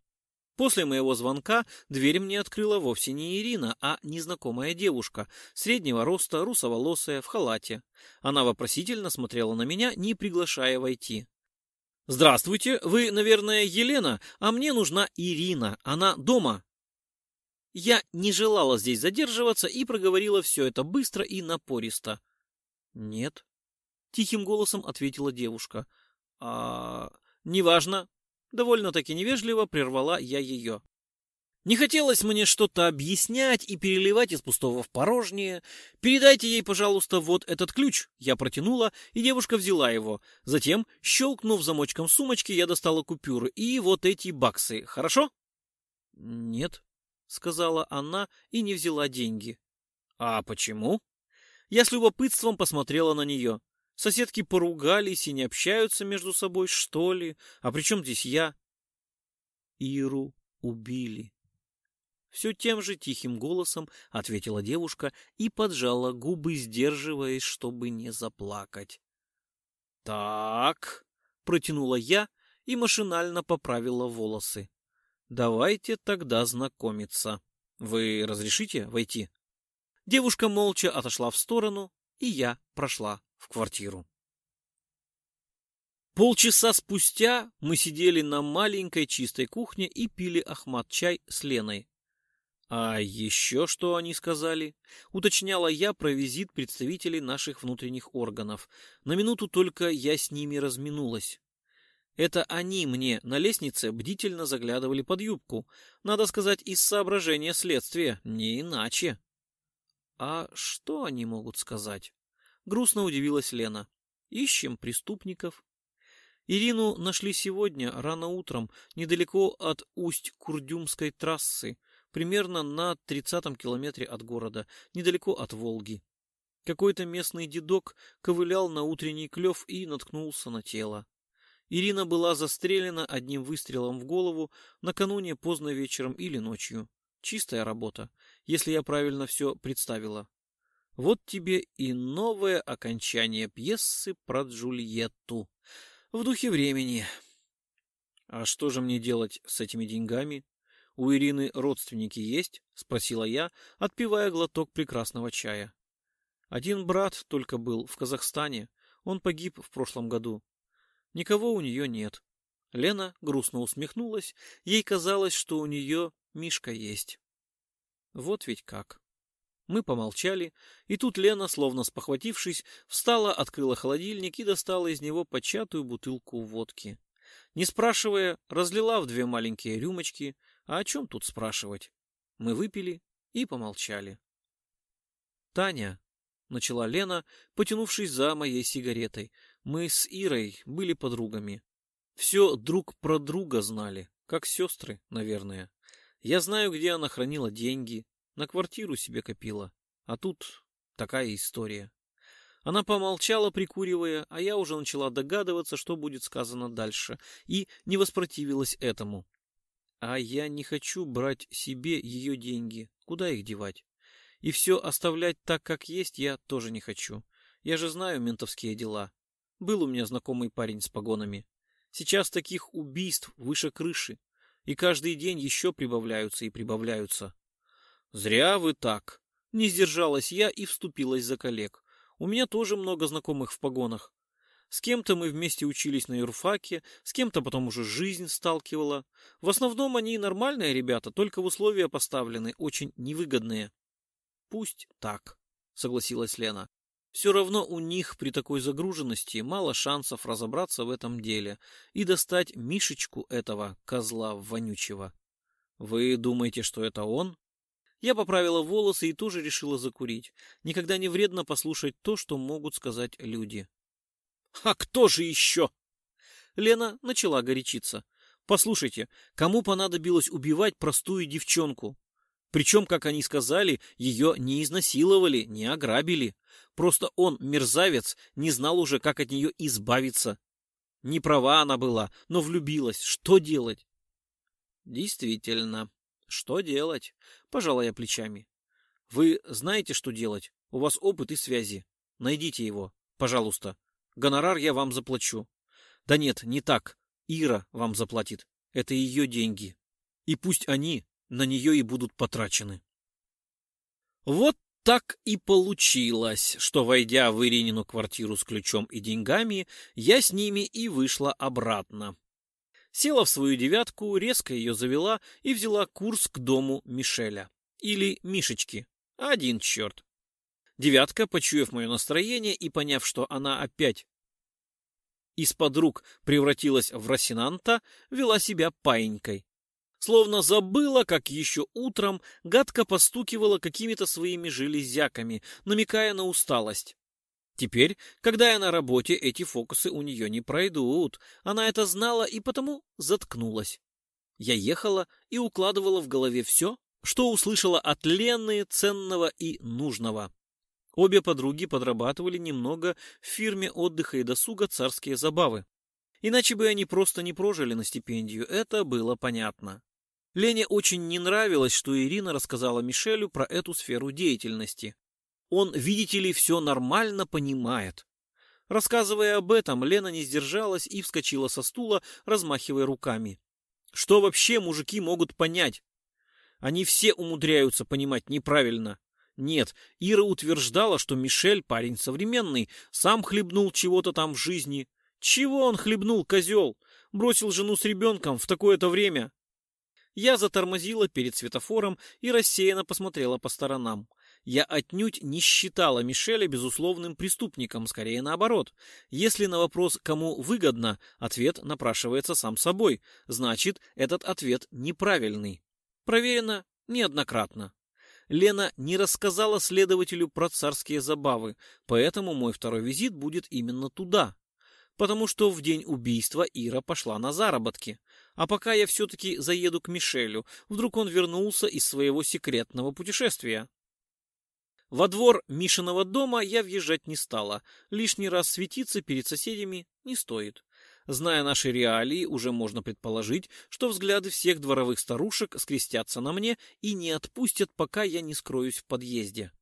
После моего звонка дверь мне открыла вовсе не Ирина, а незнакомая девушка, среднего роста, русоволосая, в халате. Она вопросительно смотрела на меня, не приглашая войти. «Здравствуйте, вы, наверное, Елена, а мне нужна Ирина, она дома». Я не желала здесь задерживаться и проговорила все это быстро и напористо. «Нет», — тихим голосом ответила девушка. «А... неважно, довольно-таки невежливо прервала я ее. Не хотелось мне что-то объяснять и переливать из пустого в порожнее. Передайте ей, пожалуйста, вот этот ключ. Я протянула, и девушка взяла его. Затем, щелкнув замочком сумочки, я достала купюры и вот эти баксы. Хорошо? Нет, сказала она и не взяла деньги. А почему? Я с любопытством посмотрела на нее. Соседки поругались и не общаются между собой, что ли? А при чем здесь я? Иру убили. Все тем же тихим голосом ответила девушка и поджала губы, сдерживаясь, чтобы не заплакать. «Так», — протянула я и машинально поправила волосы. «Давайте тогда знакомиться. Вы разрешите войти?» Девушка молча отошла в сторону, и я прошла в квартиру. Полчаса спустя мы сидели на маленькой чистой кухне и пили ахмат-чай с Леной. А еще что они сказали? Уточняла я про визит представителей наших внутренних органов. На минуту только я с ними разминулась. Это они мне на лестнице бдительно заглядывали под юбку. Надо сказать, из соображения следствия, не иначе. А что они могут сказать? Грустно удивилась Лена. Ищем преступников. Ирину нашли сегодня, рано утром, недалеко от Усть-Курдюмской трассы, примерно на 30-м километре от города, недалеко от Волги. Какой-то местный дедок ковылял на утренний клев и наткнулся на тело. Ирина была застрелена одним выстрелом в голову накануне поздно вечером или ночью. Чистая работа, если я правильно все представила. Вот тебе и новое окончание пьесы про Джульетту. В духе времени. А что же мне делать с этими деньгами? У Ирины родственники есть? Спросила я, отпивая глоток прекрасного чая. Один брат только был в Казахстане. Он погиб в прошлом году. Никого у нее нет. Лена грустно усмехнулась. Ей казалось, что у нее Мишка есть. Вот ведь как. Мы помолчали, и тут Лена, словно спохватившись, встала, открыла холодильник и достала из него початую бутылку водки. Не спрашивая, разлила в две маленькие рюмочки, а о чем тут спрашивать? Мы выпили и помолчали. «Таня», — начала Лена, потянувшись за моей сигаретой, — «мы с Ирой были подругами. Все друг про друга знали, как сестры, наверное. Я знаю, где она хранила деньги, на квартиру себе копила. А тут такая история. Она помолчала, прикуривая, а я уже начала догадываться, что будет сказано дальше, и не воспротивилась этому. А я не хочу брать себе ее деньги. Куда их девать? И все оставлять так, как есть, я тоже не хочу. Я же знаю ментовские дела. Был у меня знакомый парень с погонами. Сейчас таких убийств выше крыши. И каждый день еще прибавляются и прибавляются. «Зря вы так!» Не сдержалась я и вступилась за коллег. У меня тоже много знакомых в погонах. С кем-то мы вместе учились на юрфаке, с кем-то потом уже жизнь сталкивала. В основном они нормальные ребята, только условия поставлены очень невыгодные. Пусть так, согласилась Лена. Все равно у них при такой загруженности мало шансов разобраться в этом деле и достать Мишечку этого козла вонючего. Вы думаете, что это он? Я поправила волосы и тоже решила закурить. Никогда не вредно послушать то, что могут сказать люди. «А кто же еще?» Лена начала горячиться. «Послушайте, кому понадобилось убивать простую девчонку? Причем, как они сказали, ее не изнасиловали, не ограбили. Просто он, мерзавец, не знал уже, как от нее избавиться. Не права она была, но влюбилась. Что делать?» «Действительно», что делать? Пожала я плечами. Вы знаете, что делать? У вас опыт и связи. Найдите его, пожалуйста. Гонорар я вам заплачу. Да нет, не так. Ира вам заплатит. Это ее деньги. И пусть они на нее и будут потрачены. Вот так и получилось, что, войдя в Иринину квартиру с ключом и деньгами, я с ними и вышла обратно села в свою девятку, резко ее завела и взяла курс к дому Мишеля. Или Мишечки. Один черт. Девятка, почуяв мое настроение и поняв, что она опять из подруг превратилась в Росинанта, вела себя паинькой. Словно забыла, как еще утром гадко постукивала какими-то своими железяками, намекая на усталость. Теперь, когда я на работе, эти фокусы у нее не пройдут. Она это знала и потому заткнулась. Я ехала и укладывала в голове все, что услышала от Лены ценного и нужного. Обе подруги подрабатывали немного в фирме отдыха и досуга «Царские забавы». Иначе бы они просто не прожили на стипендию, это было понятно. Лене очень не нравилось, что Ирина рассказала Мишелю про эту сферу деятельности. Он, видите ли, все нормально понимает. Рассказывая об этом, Лена не сдержалась и вскочила со стула, размахивая руками. Что вообще мужики могут понять? Они все умудряются понимать неправильно. Нет, Ира утверждала, что Мишель парень современный, сам хлебнул чего-то там в жизни. Чего он хлебнул, козел? Бросил жену с ребенком в такое-то время. Я затормозила перед светофором и рассеянно посмотрела по сторонам. Я отнюдь не считала Мишеля безусловным преступником, скорее наоборот. Если на вопрос «кому выгодно» ответ напрашивается сам собой, значит, этот ответ неправильный. Проверено неоднократно. Лена не рассказала следователю про царские забавы, поэтому мой второй визит будет именно туда. Потому что в день убийства Ира пошла на заработки. А пока я все-таки заеду к Мишелю, вдруг он вернулся из своего секретного путешествия. Во двор Мишиного дома я въезжать не стала. Лишний раз светиться перед соседями не стоит. Зная наши реалии, уже можно предположить, что взгляды всех дворовых старушек скрестятся на мне и не отпустят, пока я не скроюсь в подъезде.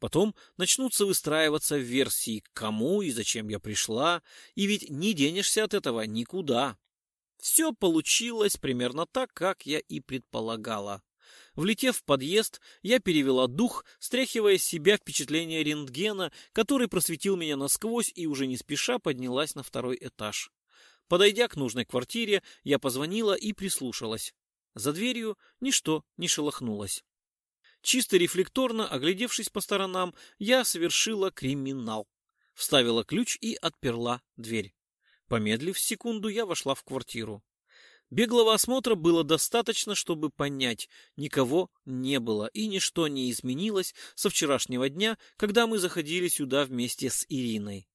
Потом начнутся выстраиваться версии, кому и зачем я пришла, и ведь не денешься от этого никуда. Все получилось примерно так, как я и предполагала. Влетев в подъезд, я перевела дух, стряхивая с себя впечатление рентгена, который просветил меня насквозь и уже не спеша поднялась на второй этаж. Подойдя к нужной квартире, я позвонила и прислушалась. За дверью ничто не шелохнулось. Чисто рефлекторно, оглядевшись по сторонам, я совершила криминал. Вставила ключ и отперла дверь. Помедлив секунду, я вошла в квартиру. Беглого осмотра было достаточно, чтобы понять, никого не было и ничто не изменилось со вчерашнего дня, когда мы заходили сюда вместе с Ириной.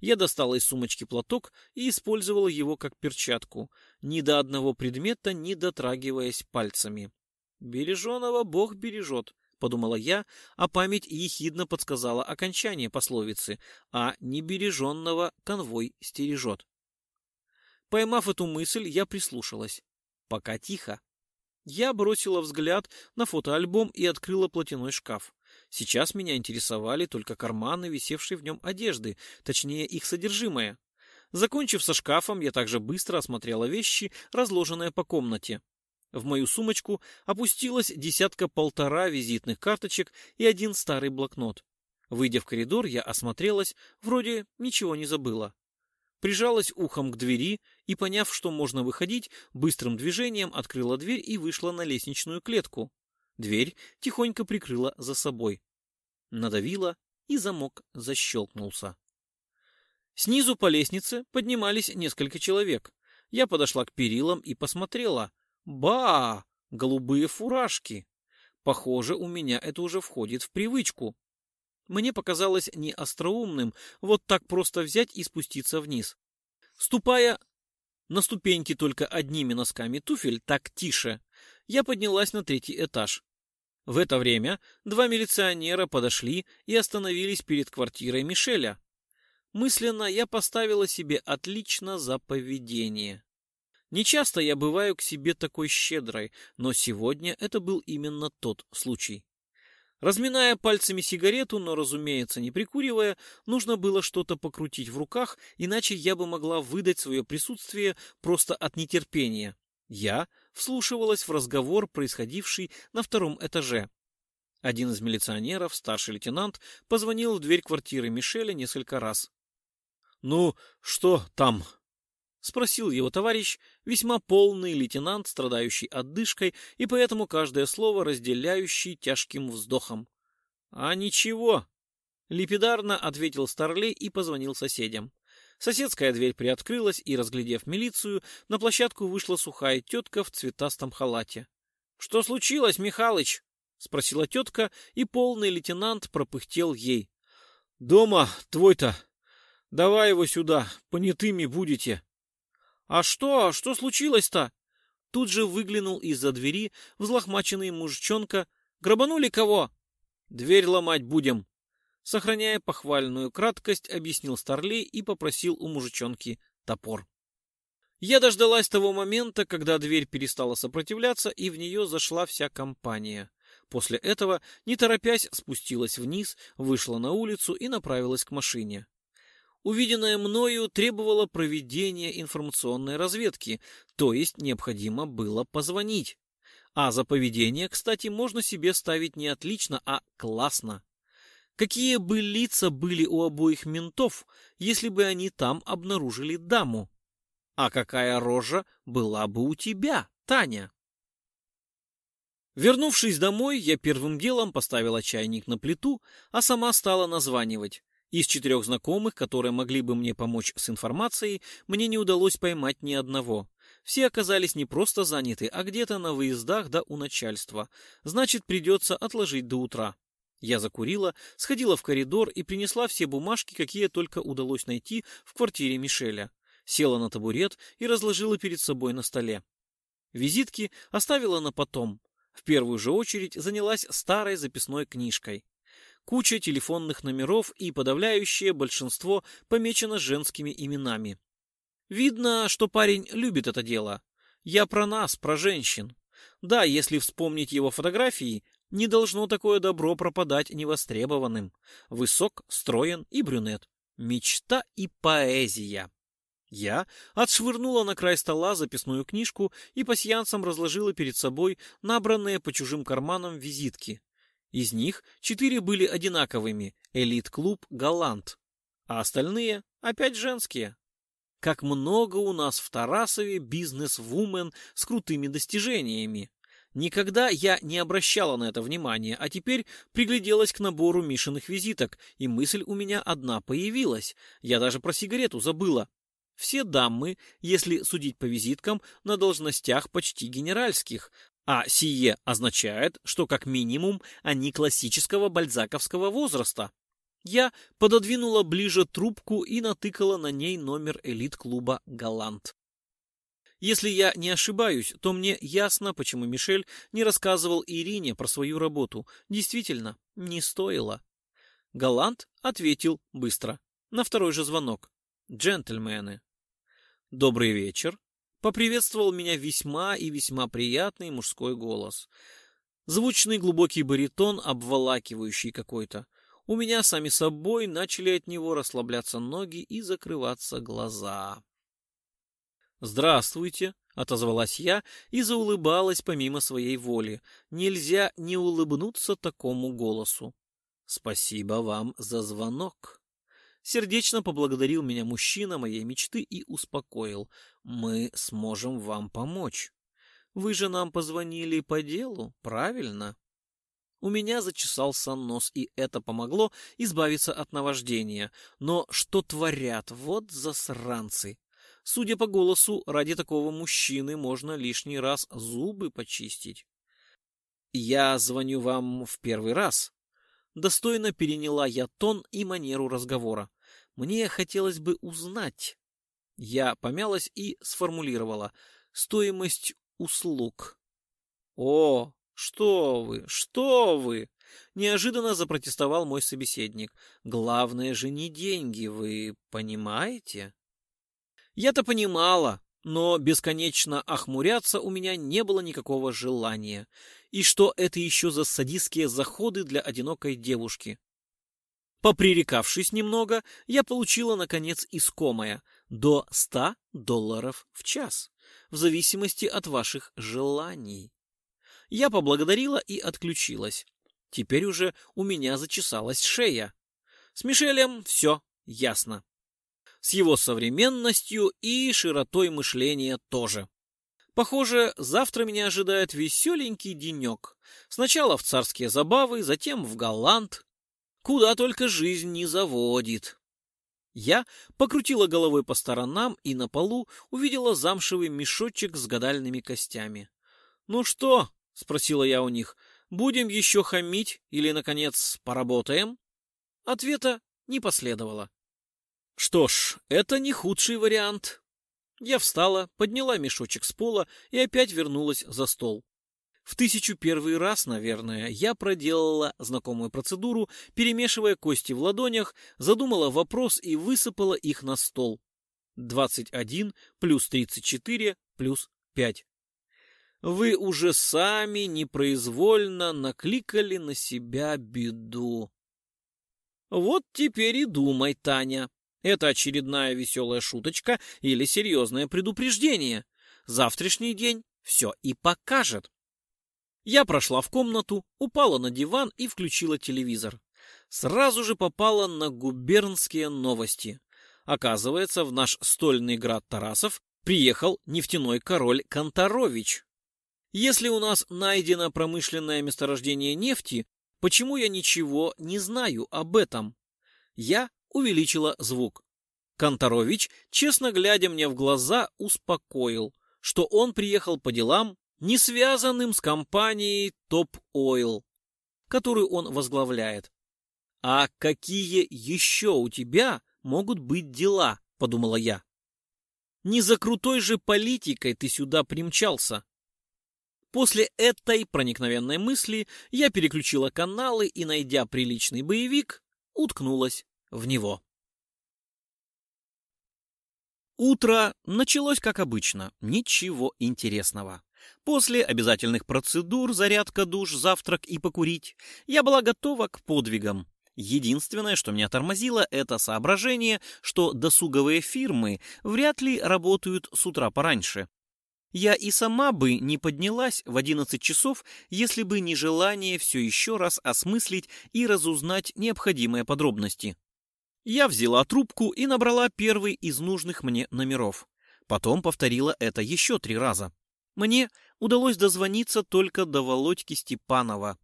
Я достал из сумочки платок и использовал его как перчатку, ни до одного предмета не дотрагиваясь пальцами. «Береженого Бог бережет», — подумала я, а память ехидно подсказала окончание пословицы, а «небереженного конвой стережет». Поймав эту мысль, я прислушалась. Пока тихо. Я бросила взгляд на фотоальбом и открыла платяной шкаф. Сейчас меня интересовали только карманы, висевшие в нем одежды, точнее их содержимое. Закончив со шкафом, я также быстро осмотрела вещи, разложенные по комнате. В мою сумочку опустилась десятка-полтора визитных карточек и один старый блокнот. Выйдя в коридор, я осмотрелась, вроде ничего не забыла прижалась ухом к двери и, поняв, что можно выходить, быстрым движением открыла дверь и вышла на лестничную клетку. Дверь тихонько прикрыла за собой. Надавила, и замок защелкнулся. Снизу по лестнице поднимались несколько человек. Я подошла к перилам и посмотрела. Ба! Голубые фуражки! Похоже, у меня это уже входит в привычку. Мне показалось не остроумным вот так просто взять и спуститься вниз. Ступая на ступеньки только одними носками туфель, так тише, я поднялась на третий этаж. В это время два милиционера подошли и остановились перед квартирой Мишеля. Мысленно я поставила себе отлично за поведение. Нечасто я бываю к себе такой щедрой, но сегодня это был именно тот случай. Разминая пальцами сигарету, но, разумеется, не прикуривая, нужно было что-то покрутить в руках, иначе я бы могла выдать свое присутствие просто от нетерпения. Я вслушивалась в разговор, происходивший на втором этаже. Один из милиционеров, старший лейтенант, позвонил в дверь квартиры Мишеля несколько раз. «Ну, что там?» — спросил его товарищ, весьма полный лейтенант, страдающий отдышкой и поэтому каждое слово разделяющий тяжким вздохом. «А ничего!» — лепидарно ответил Старлей и позвонил соседям. Соседская дверь приоткрылась, и, разглядев милицию, на площадку вышла сухая тетка в цветастом халате. «Что случилось, Михалыч?» — спросила тетка, и полный лейтенант пропыхтел ей. «Дома твой-то! Давай его сюда, понятыми будете!» «А что? Что случилось-то?» Тут же выглянул из-за двери взлохмаченный мужичонка. «Грабанули кого?» «Дверь ломать будем!» Сохраняя похвальную краткость, объяснил Старлей и попросил у мужичонки топор. Я дождалась того момента, когда дверь перестала сопротивляться, и в нее зашла вся компания. После этого, не торопясь, спустилась вниз, вышла на улицу и направилась к машине. Увиденное мною требовало проведения информационной разведки, то есть необходимо было позвонить. А за поведение, кстати, можно себе ставить не отлично, а классно. Какие бы лица были у обоих ментов, если бы они там обнаружили даму? А какая рожа была бы у тебя, Таня? Вернувшись домой, я первым делом поставила чайник на плиту, а сама стала названивать. Из четырех знакомых, которые могли бы мне помочь с информацией, мне не удалось поймать ни одного. Все оказались не просто заняты, а где-то на выездах да у начальства. Значит, придется отложить до утра. Я закурила, сходила в коридор и принесла все бумажки, какие только удалось найти в квартире Мишеля. Села на табурет и разложила перед собой на столе. Визитки оставила на потом. В первую же очередь занялась старой записной книжкой куча телефонных номеров и подавляющее большинство помечено женскими именами. Видно, что парень любит это дело. Я про нас, про женщин. Да, если вспомнить его фотографии, не должно такое добро пропадать невостребованным. Высок, строен и брюнет. Мечта и поэзия. Я отшвырнула на край стола записную книжку и по сеансам разложила перед собой набранные по чужим карманам визитки. Из них четыре были одинаковыми – элит-клуб «Галант», а остальные – опять женские. Как много у нас в Тарасове бизнес-вумен с крутыми достижениями. Никогда я не обращала на это внимания, а теперь пригляделась к набору Мишиных визиток, и мысль у меня одна появилась. Я даже про сигарету забыла. Все дамы, если судить по визиткам, на должностях почти генеральских, а сие означает, что как минимум они классического бальзаковского возраста. Я пододвинула ближе трубку и натыкала на ней номер элит-клуба «Галант». Если я не ошибаюсь, то мне ясно, почему Мишель не рассказывал Ирине про свою работу. Действительно, не стоило. Галант ответил быстро. На второй же звонок. «Джентльмены». «Добрый вечер», поприветствовал меня весьма и весьма приятный мужской голос. Звучный глубокий баритон, обволакивающий какой-то. У меня сами собой начали от него расслабляться ноги и закрываться глаза. «Здравствуйте!» — отозвалась я и заулыбалась помимо своей воли. Нельзя не улыбнуться такому голосу. «Спасибо вам за звонок!» Сердечно поблагодарил меня мужчина моей мечты и успокоил. «Мы сможем вам помочь. Вы же нам позвонили по делу, правильно?» У меня зачесался нос, и это помогло избавиться от наваждения. Но что творят, вот засранцы! Судя по голосу, ради такого мужчины можно лишний раз зубы почистить. «Я звоню вам в первый раз», достойно переняла я тон и манеру разговора. Мне хотелось бы узнать. Я помялась и сформулировала. Стоимость услуг. О, что вы, что вы! Неожиданно запротестовал мой собеседник. Главное же не деньги, вы понимаете? Я-то понимала, но бесконечно охмуряться у меня не было никакого желания. И что это еще за садистские заходы для одинокой девушки? Попререкавшись немного, я получила, наконец, искомое – до 100 долларов в час, в зависимости от ваших желаний. Я поблагодарила и отключилась. Теперь уже у меня зачесалась шея. С Мишелем все ясно. С его современностью и широтой мышления тоже. Похоже, завтра меня ожидает веселенький денек. Сначала в царские забавы, затем в Голланд. Куда только жизнь не заводит. Я покрутила головой по сторонам и на полу увидела замшевый мешочек с гадальными костями. «Ну что?» — спросила я у них. «Будем еще хамить или, наконец, поработаем?» Ответа не последовало. «Что ж, это не худший вариант», я встала, подняла мешочек с пола и опять вернулась за стол. В тысячу первый раз, наверное, я проделала знакомую процедуру, перемешивая кости в ладонях, задумала вопрос и высыпала их на стол. 21 плюс 34 плюс 5. Вы уже сами непроизвольно накликали на себя беду. Вот теперь и думай, Таня, это очередная веселая шуточка или серьезное предупреждение. Завтрашний день все и покажет. Я прошла в комнату, упала на диван и включила телевизор. Сразу же попала на губернские новости. Оказывается, в наш стольный град Тарасов приехал нефтяной король Конторович. Если у нас найдено промышленное месторождение нефти, почему я ничего не знаю об этом? Я увеличила звук. Конторович, честно глядя мне в глаза, успокоил, что он приехал по делам, не связанным с компанией Top Oil, которую он возглавляет. «А какие еще у тебя могут быть дела?» – подумала я. «Не за крутой же политикой ты сюда примчался». После этой проникновенной мысли я переключила каналы и, найдя приличный боевик, уткнулась в него. Утро началось как обычно, ничего интересного. После обязательных процедур, зарядка, душ, завтрак и покурить, я была готова к подвигам. Единственное, что меня тормозило, это соображение, что досуговые фирмы вряд ли работают с утра пораньше. Я и сама бы не поднялась в 11 часов, если бы не желание все еще раз осмыслить и разузнать необходимые подробности. Я взяла трубку и набрала первый из нужных мне номеров. Потом повторила это еще три раза. Мне удалось дозвониться только до Володьки Степанова.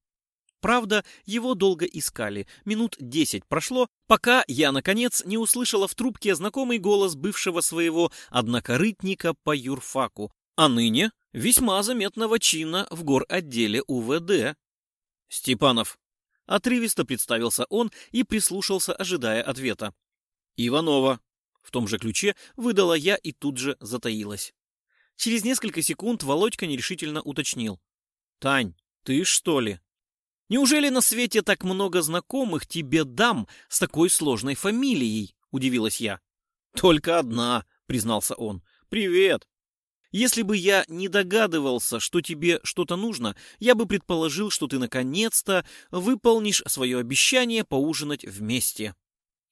Правда, его долго искали. Минут десять прошло, пока я, наконец, не услышала в трубке знакомый голос бывшего своего однокорытника по юрфаку, а ныне весьма заметного чина в гор отделе УВД. «Степанов, Отрывисто представился он и прислушался, ожидая ответа. «Иванова!» В том же ключе выдала я и тут же затаилась. Через несколько секунд Володька нерешительно уточнил. «Тань, ты что ли?» «Неужели на свете так много знакомых тебе дам с такой сложной фамилией?» – удивилась я. «Только одна», – признался он. «Привет, если бы я не догадывался, что тебе что-то нужно, я бы предположил, что ты наконец-то выполнишь свое обещание поужинать вместе».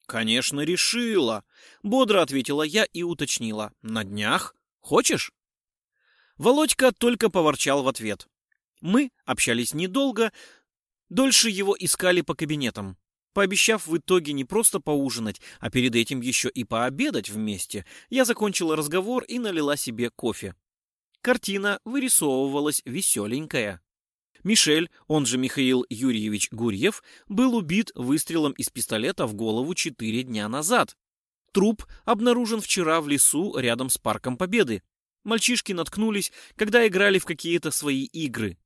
«Конечно, решила!» — бодро ответила я и уточнила. «На днях? Хочешь?» Володька только поворчал в ответ. Мы общались недолго, дольше его искали по кабинетам. Пообещав в итоге не просто поужинать, а перед этим еще и пообедать вместе, я закончила разговор и налила себе кофе. Картина вырисовывалась веселенькая. Мишель, он же Михаил Юрьевич Гурьев, был убит выстрелом из пистолета в голову четыре дня назад. Труп обнаружен вчера в лесу рядом с Парком Победы. Мальчишки наткнулись, когда играли в какие-то свои игры.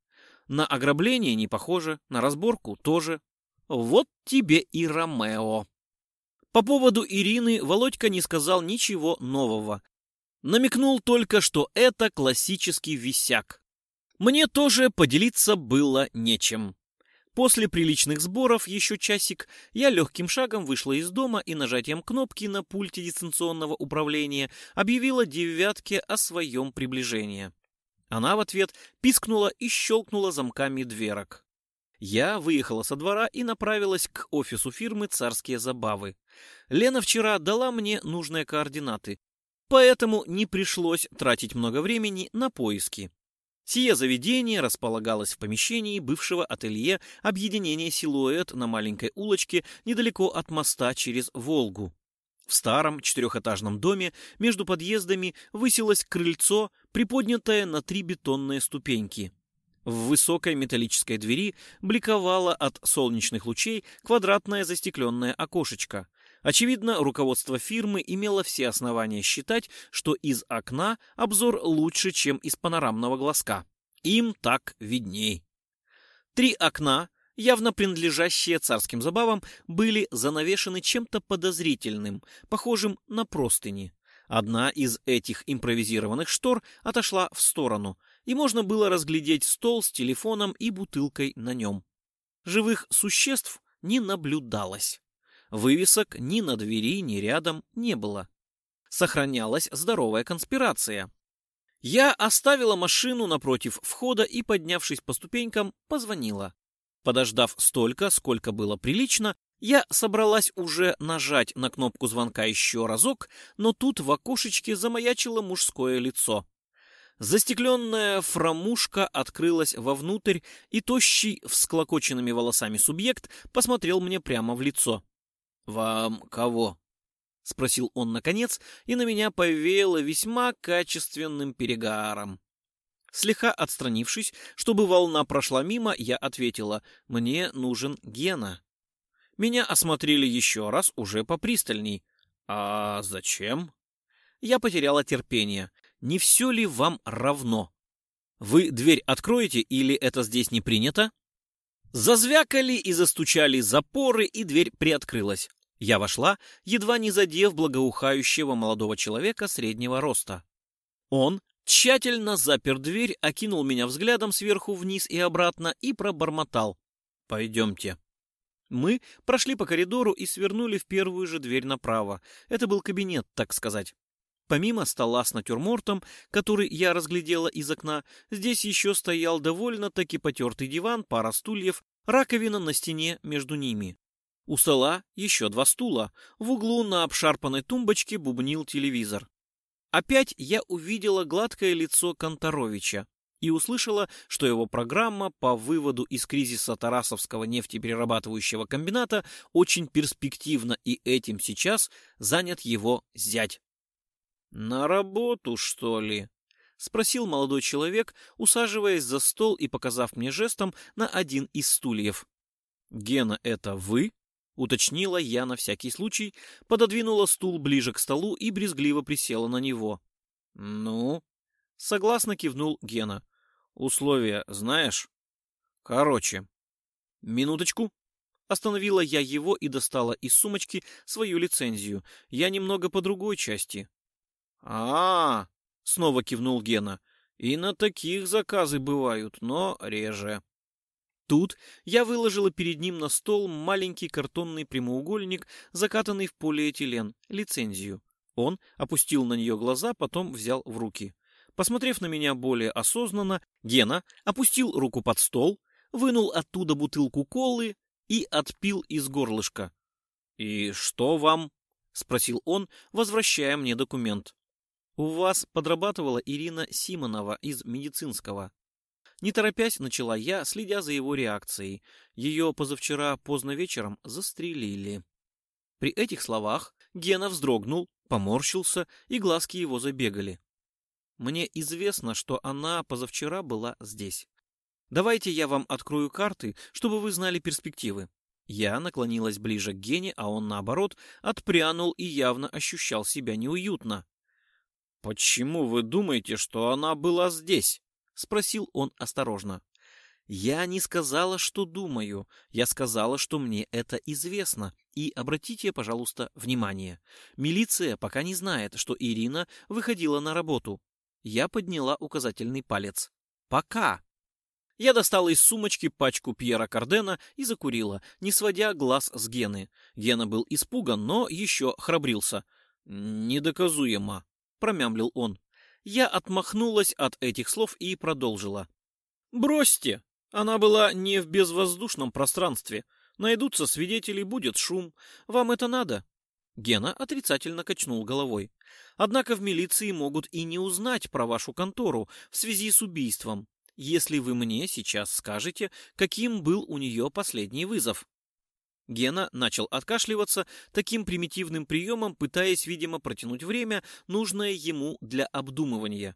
На ограбление не похоже, на разборку тоже. Вот тебе и Ромео. По поводу Ирины Володька не сказал ничего нового. Намекнул только, что это классический висяк. Мне тоже поделиться было нечем. После приличных сборов еще часик я легким шагом вышла из дома и нажатием кнопки на пульте дистанционного управления объявила девятке о своем приближении. Она в ответ пискнула и щелкнула замками дверок. Я выехала со двора и направилась к офису фирмы «Царские забавы». Лена вчера дала мне нужные координаты, поэтому не пришлось тратить много времени на поиски. Сие заведение располагалось в помещении бывшего ателье объединения «Силуэт» на маленькой улочке недалеко от моста через Волгу. В старом четырехэтажном доме между подъездами высилось крыльцо, приподнятое на три бетонные ступеньки. В высокой металлической двери бликовало от солнечных лучей квадратное застекленное окошечко. Очевидно, руководство фирмы имело все основания считать, что из окна обзор лучше, чем из панорамного глазка. Им так видней. Три окна, явно принадлежащие царским забавам, были занавешены чем-то подозрительным, похожим на простыни. Одна из этих импровизированных штор отошла в сторону – и можно было разглядеть стол с телефоном и бутылкой на нем. Живых существ не наблюдалось. Вывесок ни на двери, ни рядом не было. Сохранялась здоровая конспирация. Я оставила машину напротив входа и, поднявшись по ступенькам, позвонила. Подождав столько, сколько было прилично, я собралась уже нажать на кнопку звонка еще разок, но тут в окошечке замаячило мужское лицо. Застекленная фрамушка открылась вовнутрь, и тощий, всклокоченными волосами субъект посмотрел мне прямо в лицо. «Вам кого?» — спросил он наконец, и на меня повеяло весьма качественным перегаром. Слегка отстранившись, чтобы волна прошла мимо, я ответила «Мне нужен Гена». Меня осмотрели еще раз уже попристальней. «А зачем?» Я потеряла терпение не все ли вам равно? Вы дверь откроете или это здесь не принято? Зазвякали и застучали запоры, и дверь приоткрылась. Я вошла, едва не задев благоухающего молодого человека среднего роста. Он тщательно запер дверь, окинул меня взглядом сверху вниз и обратно и пробормотал. «Пойдемте». Мы прошли по коридору и свернули в первую же дверь направо. Это был кабинет, так сказать. Помимо стола с натюрмортом, который я разглядела из окна, здесь еще стоял довольно-таки потертый диван, пара стульев, раковина на стене между ними. У стола еще два стула. В углу на обшарпанной тумбочке бубнил телевизор. Опять я увидела гладкое лицо Конторовича и услышала, что его программа по выводу из кризиса Тарасовского нефтеперерабатывающего комбината очень перспективна, и этим сейчас занят его зять. «На работу, что ли?» — спросил молодой человек, усаживаясь за стол и показав мне жестом на один из стульев. «Гена, это вы?» — уточнила я на всякий случай, пододвинула стул ближе к столу и брезгливо присела на него. «Ну?» — согласно кивнул Гена. «Условия знаешь?» «Короче». «Минуточку», Остановила я его и достала из сумочки свою лицензию. Я немного по другой части. А, снова кивнул Гена. И на таких заказы бывают, но реже. Тут я выложила перед ним на стол маленький картонный прямоугольник, закатанный в полиэтилен, лицензию. Он опустил на нее глаза, потом взял в руки. Посмотрев на меня более осознанно, Гена опустил руку под стол, вынул оттуда бутылку колы и отпил из горлышка. «И что вам?» — спросил он, возвращая мне документ. У вас подрабатывала Ирина Симонова из медицинского. Не торопясь, начала я, следя за его реакцией. Ее позавчера поздно вечером застрелили. При этих словах Гена вздрогнул, поморщился, и глазки его забегали. Мне известно, что она позавчера была здесь. Давайте я вам открою карты, чтобы вы знали перспективы. Я наклонилась ближе к Гене, а он, наоборот, отпрянул и явно ощущал себя неуютно. «Почему вы думаете, что она была здесь?» — спросил он осторожно. «Я не сказала, что думаю. Я сказала, что мне это известно. И обратите, пожалуйста, внимание. Милиция пока не знает, что Ирина выходила на работу». Я подняла указательный палец. «Пока!» Я достала из сумочки пачку Пьера Кардена и закурила, не сводя глаз с Гены. Гена был испуган, но еще храбрился. «Недоказуемо», промямлил он. Я отмахнулась от этих слов и продолжила. «Бросьте! Она была не в безвоздушном пространстве. Найдутся свидетели, будет шум. Вам это надо?» Гена отрицательно качнул головой. «Однако в милиции могут и не узнать про вашу контору в связи с убийством, если вы мне сейчас скажете, каким был у нее последний вызов». Гена начал откашливаться таким примитивным приемом, пытаясь, видимо, протянуть время, нужное ему для обдумывания.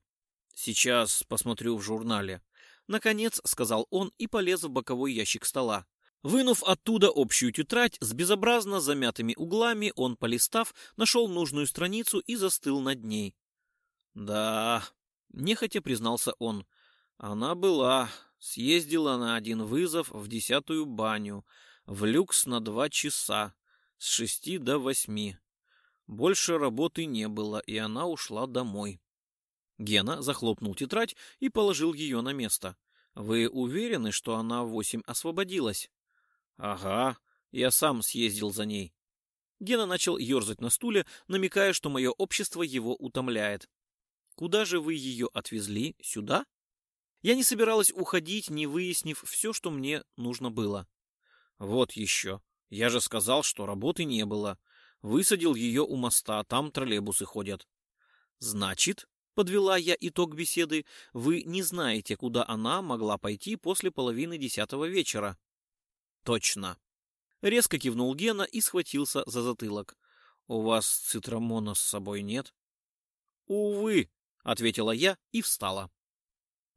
«Сейчас посмотрю в журнале». Наконец, сказал он и полез в боковой ящик стола. Вынув оттуда общую тетрадь с безобразно замятыми углами, он, полистав, нашел нужную страницу и застыл над ней. «Да», — нехотя признался он, — «она была, съездила на один вызов в десятую баню, в люкс на два часа, с шести до восьми. Больше работы не было, и она ушла домой. Гена захлопнул тетрадь и положил ее на место. «Вы уверены, что она в восемь освободилась?» «Ага, я сам съездил за ней». Гена начал ерзать на стуле, намекая, что мое общество его утомляет. «Куда же вы ее отвезли? Сюда?» Я не собиралась уходить, не выяснив все, что мне нужно было. Вот еще. Я же сказал, что работы не было. Высадил ее у моста, там троллейбусы ходят. Значит, подвела я итог беседы, вы не знаете, куда она могла пойти после половины десятого вечера. Точно. Резко кивнул Гена и схватился за затылок. У вас цитрамона с собой нет? Увы, ответила я и встала.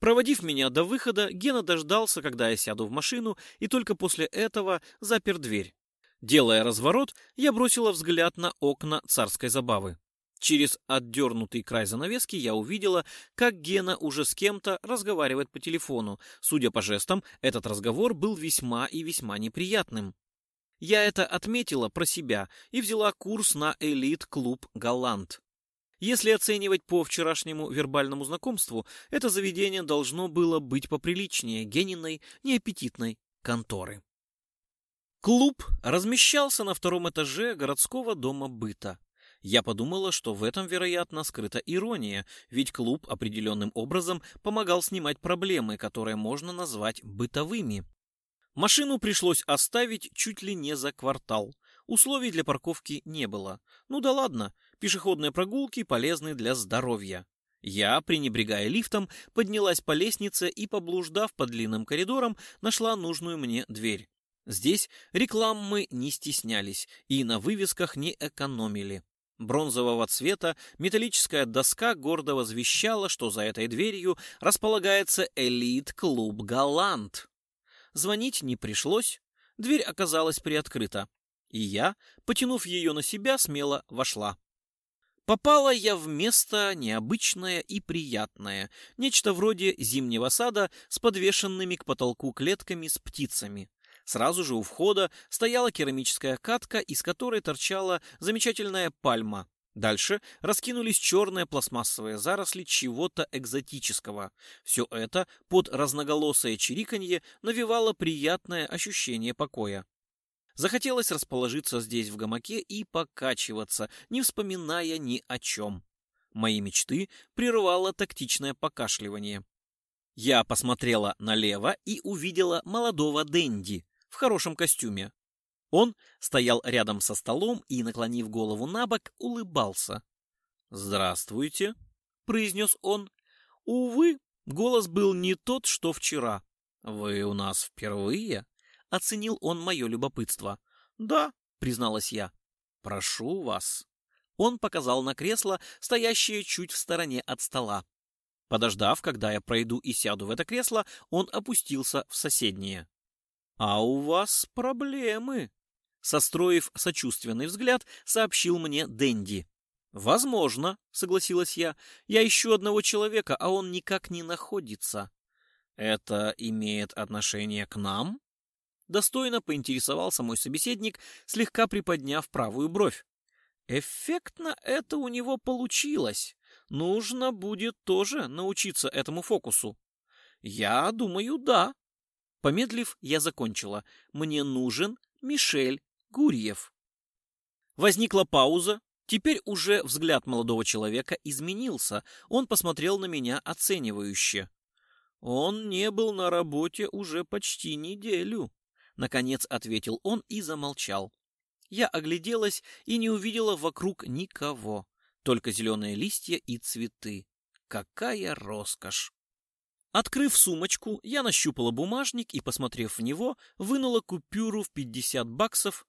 Проводив меня до выхода, Гена дождался, когда я сяду в машину, и только после этого запер дверь. Делая разворот, я бросила взгляд на окна царской забавы. Через отдернутый край занавески я увидела, как Гена уже с кем-то разговаривает по телефону. Судя по жестам, этот разговор был весьма и весьма неприятным. Я это отметила про себя и взяла курс на элит-клуб «Галант». Если оценивать по вчерашнему вербальному знакомству, это заведение должно было быть поприличнее Гениной неаппетитной конторы. Клуб размещался на втором этаже городского дома быта. Я подумала, что в этом, вероятно, скрыта ирония, ведь клуб определенным образом помогал снимать проблемы, которые можно назвать бытовыми. Машину пришлось оставить чуть ли не за квартал. Условий для парковки не было. Ну да ладно, Пешеходные прогулки полезны для здоровья. Я, пренебрегая лифтом, поднялась по лестнице и, поблуждав по длинным коридорам, нашла нужную мне дверь. Здесь рекламы не стеснялись и на вывесках не экономили. Бронзового цвета металлическая доска гордо возвещала, что за этой дверью располагается элит-клуб «Галант». Звонить не пришлось, дверь оказалась приоткрыта, и я, потянув ее на себя, смело вошла. Попала я в место необычное и приятное, нечто вроде зимнего сада с подвешенными к потолку клетками с птицами. Сразу же у входа стояла керамическая катка, из которой торчала замечательная пальма. Дальше раскинулись черные пластмассовые заросли чего-то экзотического. Все это под разноголосое чириканье навевало приятное ощущение покоя. Захотелось расположиться здесь в гамаке и покачиваться, не вспоминая ни о чем. Мои мечты прервало тактичное покашливание. Я посмотрела налево и увидела молодого Дэнди в хорошем костюме. Он стоял рядом со столом и, наклонив голову на бок, улыбался. «Здравствуйте», — произнес он. «Увы, голос был не тот, что вчера. Вы у нас впервые?» Оценил он мое любопытство. «Да», — призналась я. «Прошу вас». Он показал на кресло, стоящее чуть в стороне от стола. Подождав, когда я пройду и сяду в это кресло, он опустился в соседнее. «А у вас проблемы», — состроив сочувственный взгляд, сообщил мне Дэнди. «Возможно», — согласилась я. «Я ищу одного человека, а он никак не находится». «Это имеет отношение к нам?» Достойно поинтересовался мой собеседник, слегка приподняв правую бровь. Эффектно это у него получилось. Нужно будет тоже научиться этому фокусу. Я думаю, да. Помедлив, я закончила. Мне нужен Мишель Гурьев. Возникла пауза. Теперь уже взгляд молодого человека изменился. Он посмотрел на меня оценивающе. Он не был на работе уже почти неделю. Наконец ответил он и замолчал. Я огляделась и не увидела вокруг никого, только зеленые листья и цветы. Какая роскошь! Открыв сумочку, я нащупала бумажник и, посмотрев в него, вынула купюру в 50 баксов.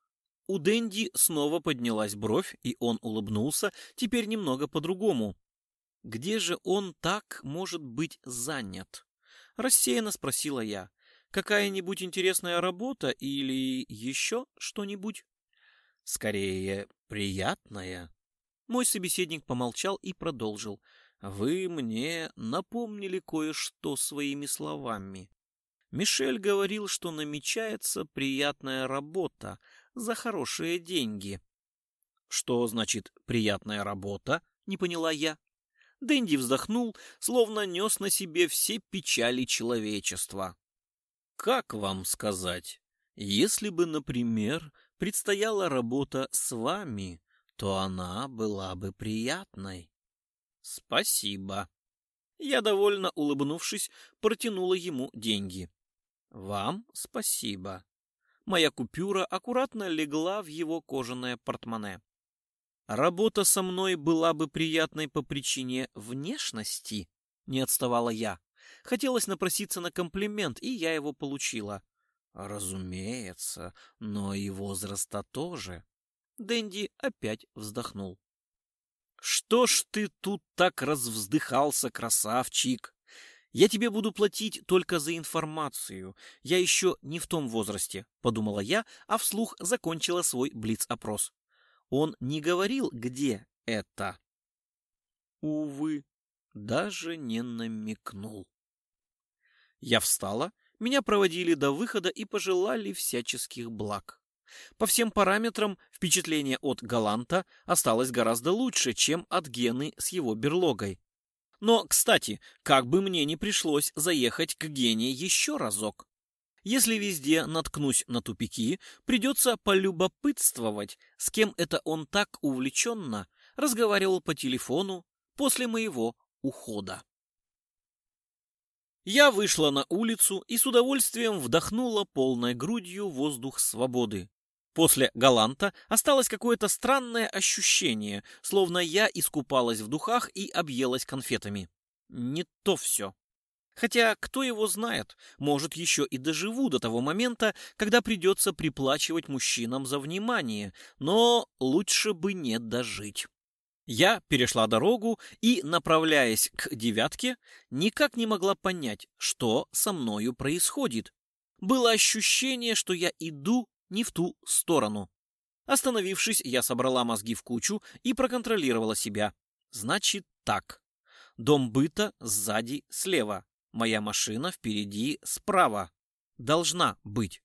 У Дэнди снова поднялась бровь, и он улыбнулся, теперь немного по-другому. «Где же он так может быть занят?» Рассеянно спросила я какая-нибудь интересная работа или еще что-нибудь? Скорее, приятная. Мой собеседник помолчал и продолжил. Вы мне напомнили кое-что своими словами. Мишель говорил, что намечается приятная работа за хорошие деньги. Что значит «приятная работа»? — не поняла я. Дэнди вздохнул, словно нес на себе все печали человечества. Как вам сказать? Если бы, например, предстояла работа с вами, то она была бы приятной. Спасибо. Я, довольно улыбнувшись, протянула ему деньги. Вам спасибо. Моя купюра аккуратно легла в его кожаное портмоне. Работа со мной была бы приятной по причине внешности, не отставала я. Хотелось напроситься на комплимент, и я его получила. Разумеется, но и возраста тоже. Дэнди опять вздохнул. Что ж ты тут так развздыхался, красавчик? Я тебе буду платить только за информацию. Я еще не в том возрасте, подумала я, а вслух закончила свой блиц-опрос. Он не говорил, где это. Увы, даже не намекнул. Я встала, меня проводили до выхода и пожелали всяческих благ. По всем параметрам впечатление от Галанта осталось гораздо лучше, чем от Гены с его берлогой. Но, кстати, как бы мне ни пришлось заехать к Гене еще разок. Если везде наткнусь на тупики, придется полюбопытствовать, с кем это он так увлеченно разговаривал по телефону после моего ухода. Я вышла на улицу и с удовольствием вдохнула полной грудью воздух свободы. После галанта осталось какое-то странное ощущение, словно я искупалась в духах и объелась конфетами. Не то все. Хотя, кто его знает, может, еще и доживу до того момента, когда придется приплачивать мужчинам за внимание, но лучше бы не дожить. Я перешла дорогу и, направляясь к девятке, никак не могла понять, что со мною происходит. Было ощущение, что я иду не в ту сторону. Остановившись, я собрала мозги в кучу и проконтролировала себя. Значит так. Дом быта сзади слева. Моя машина впереди справа. Должна быть.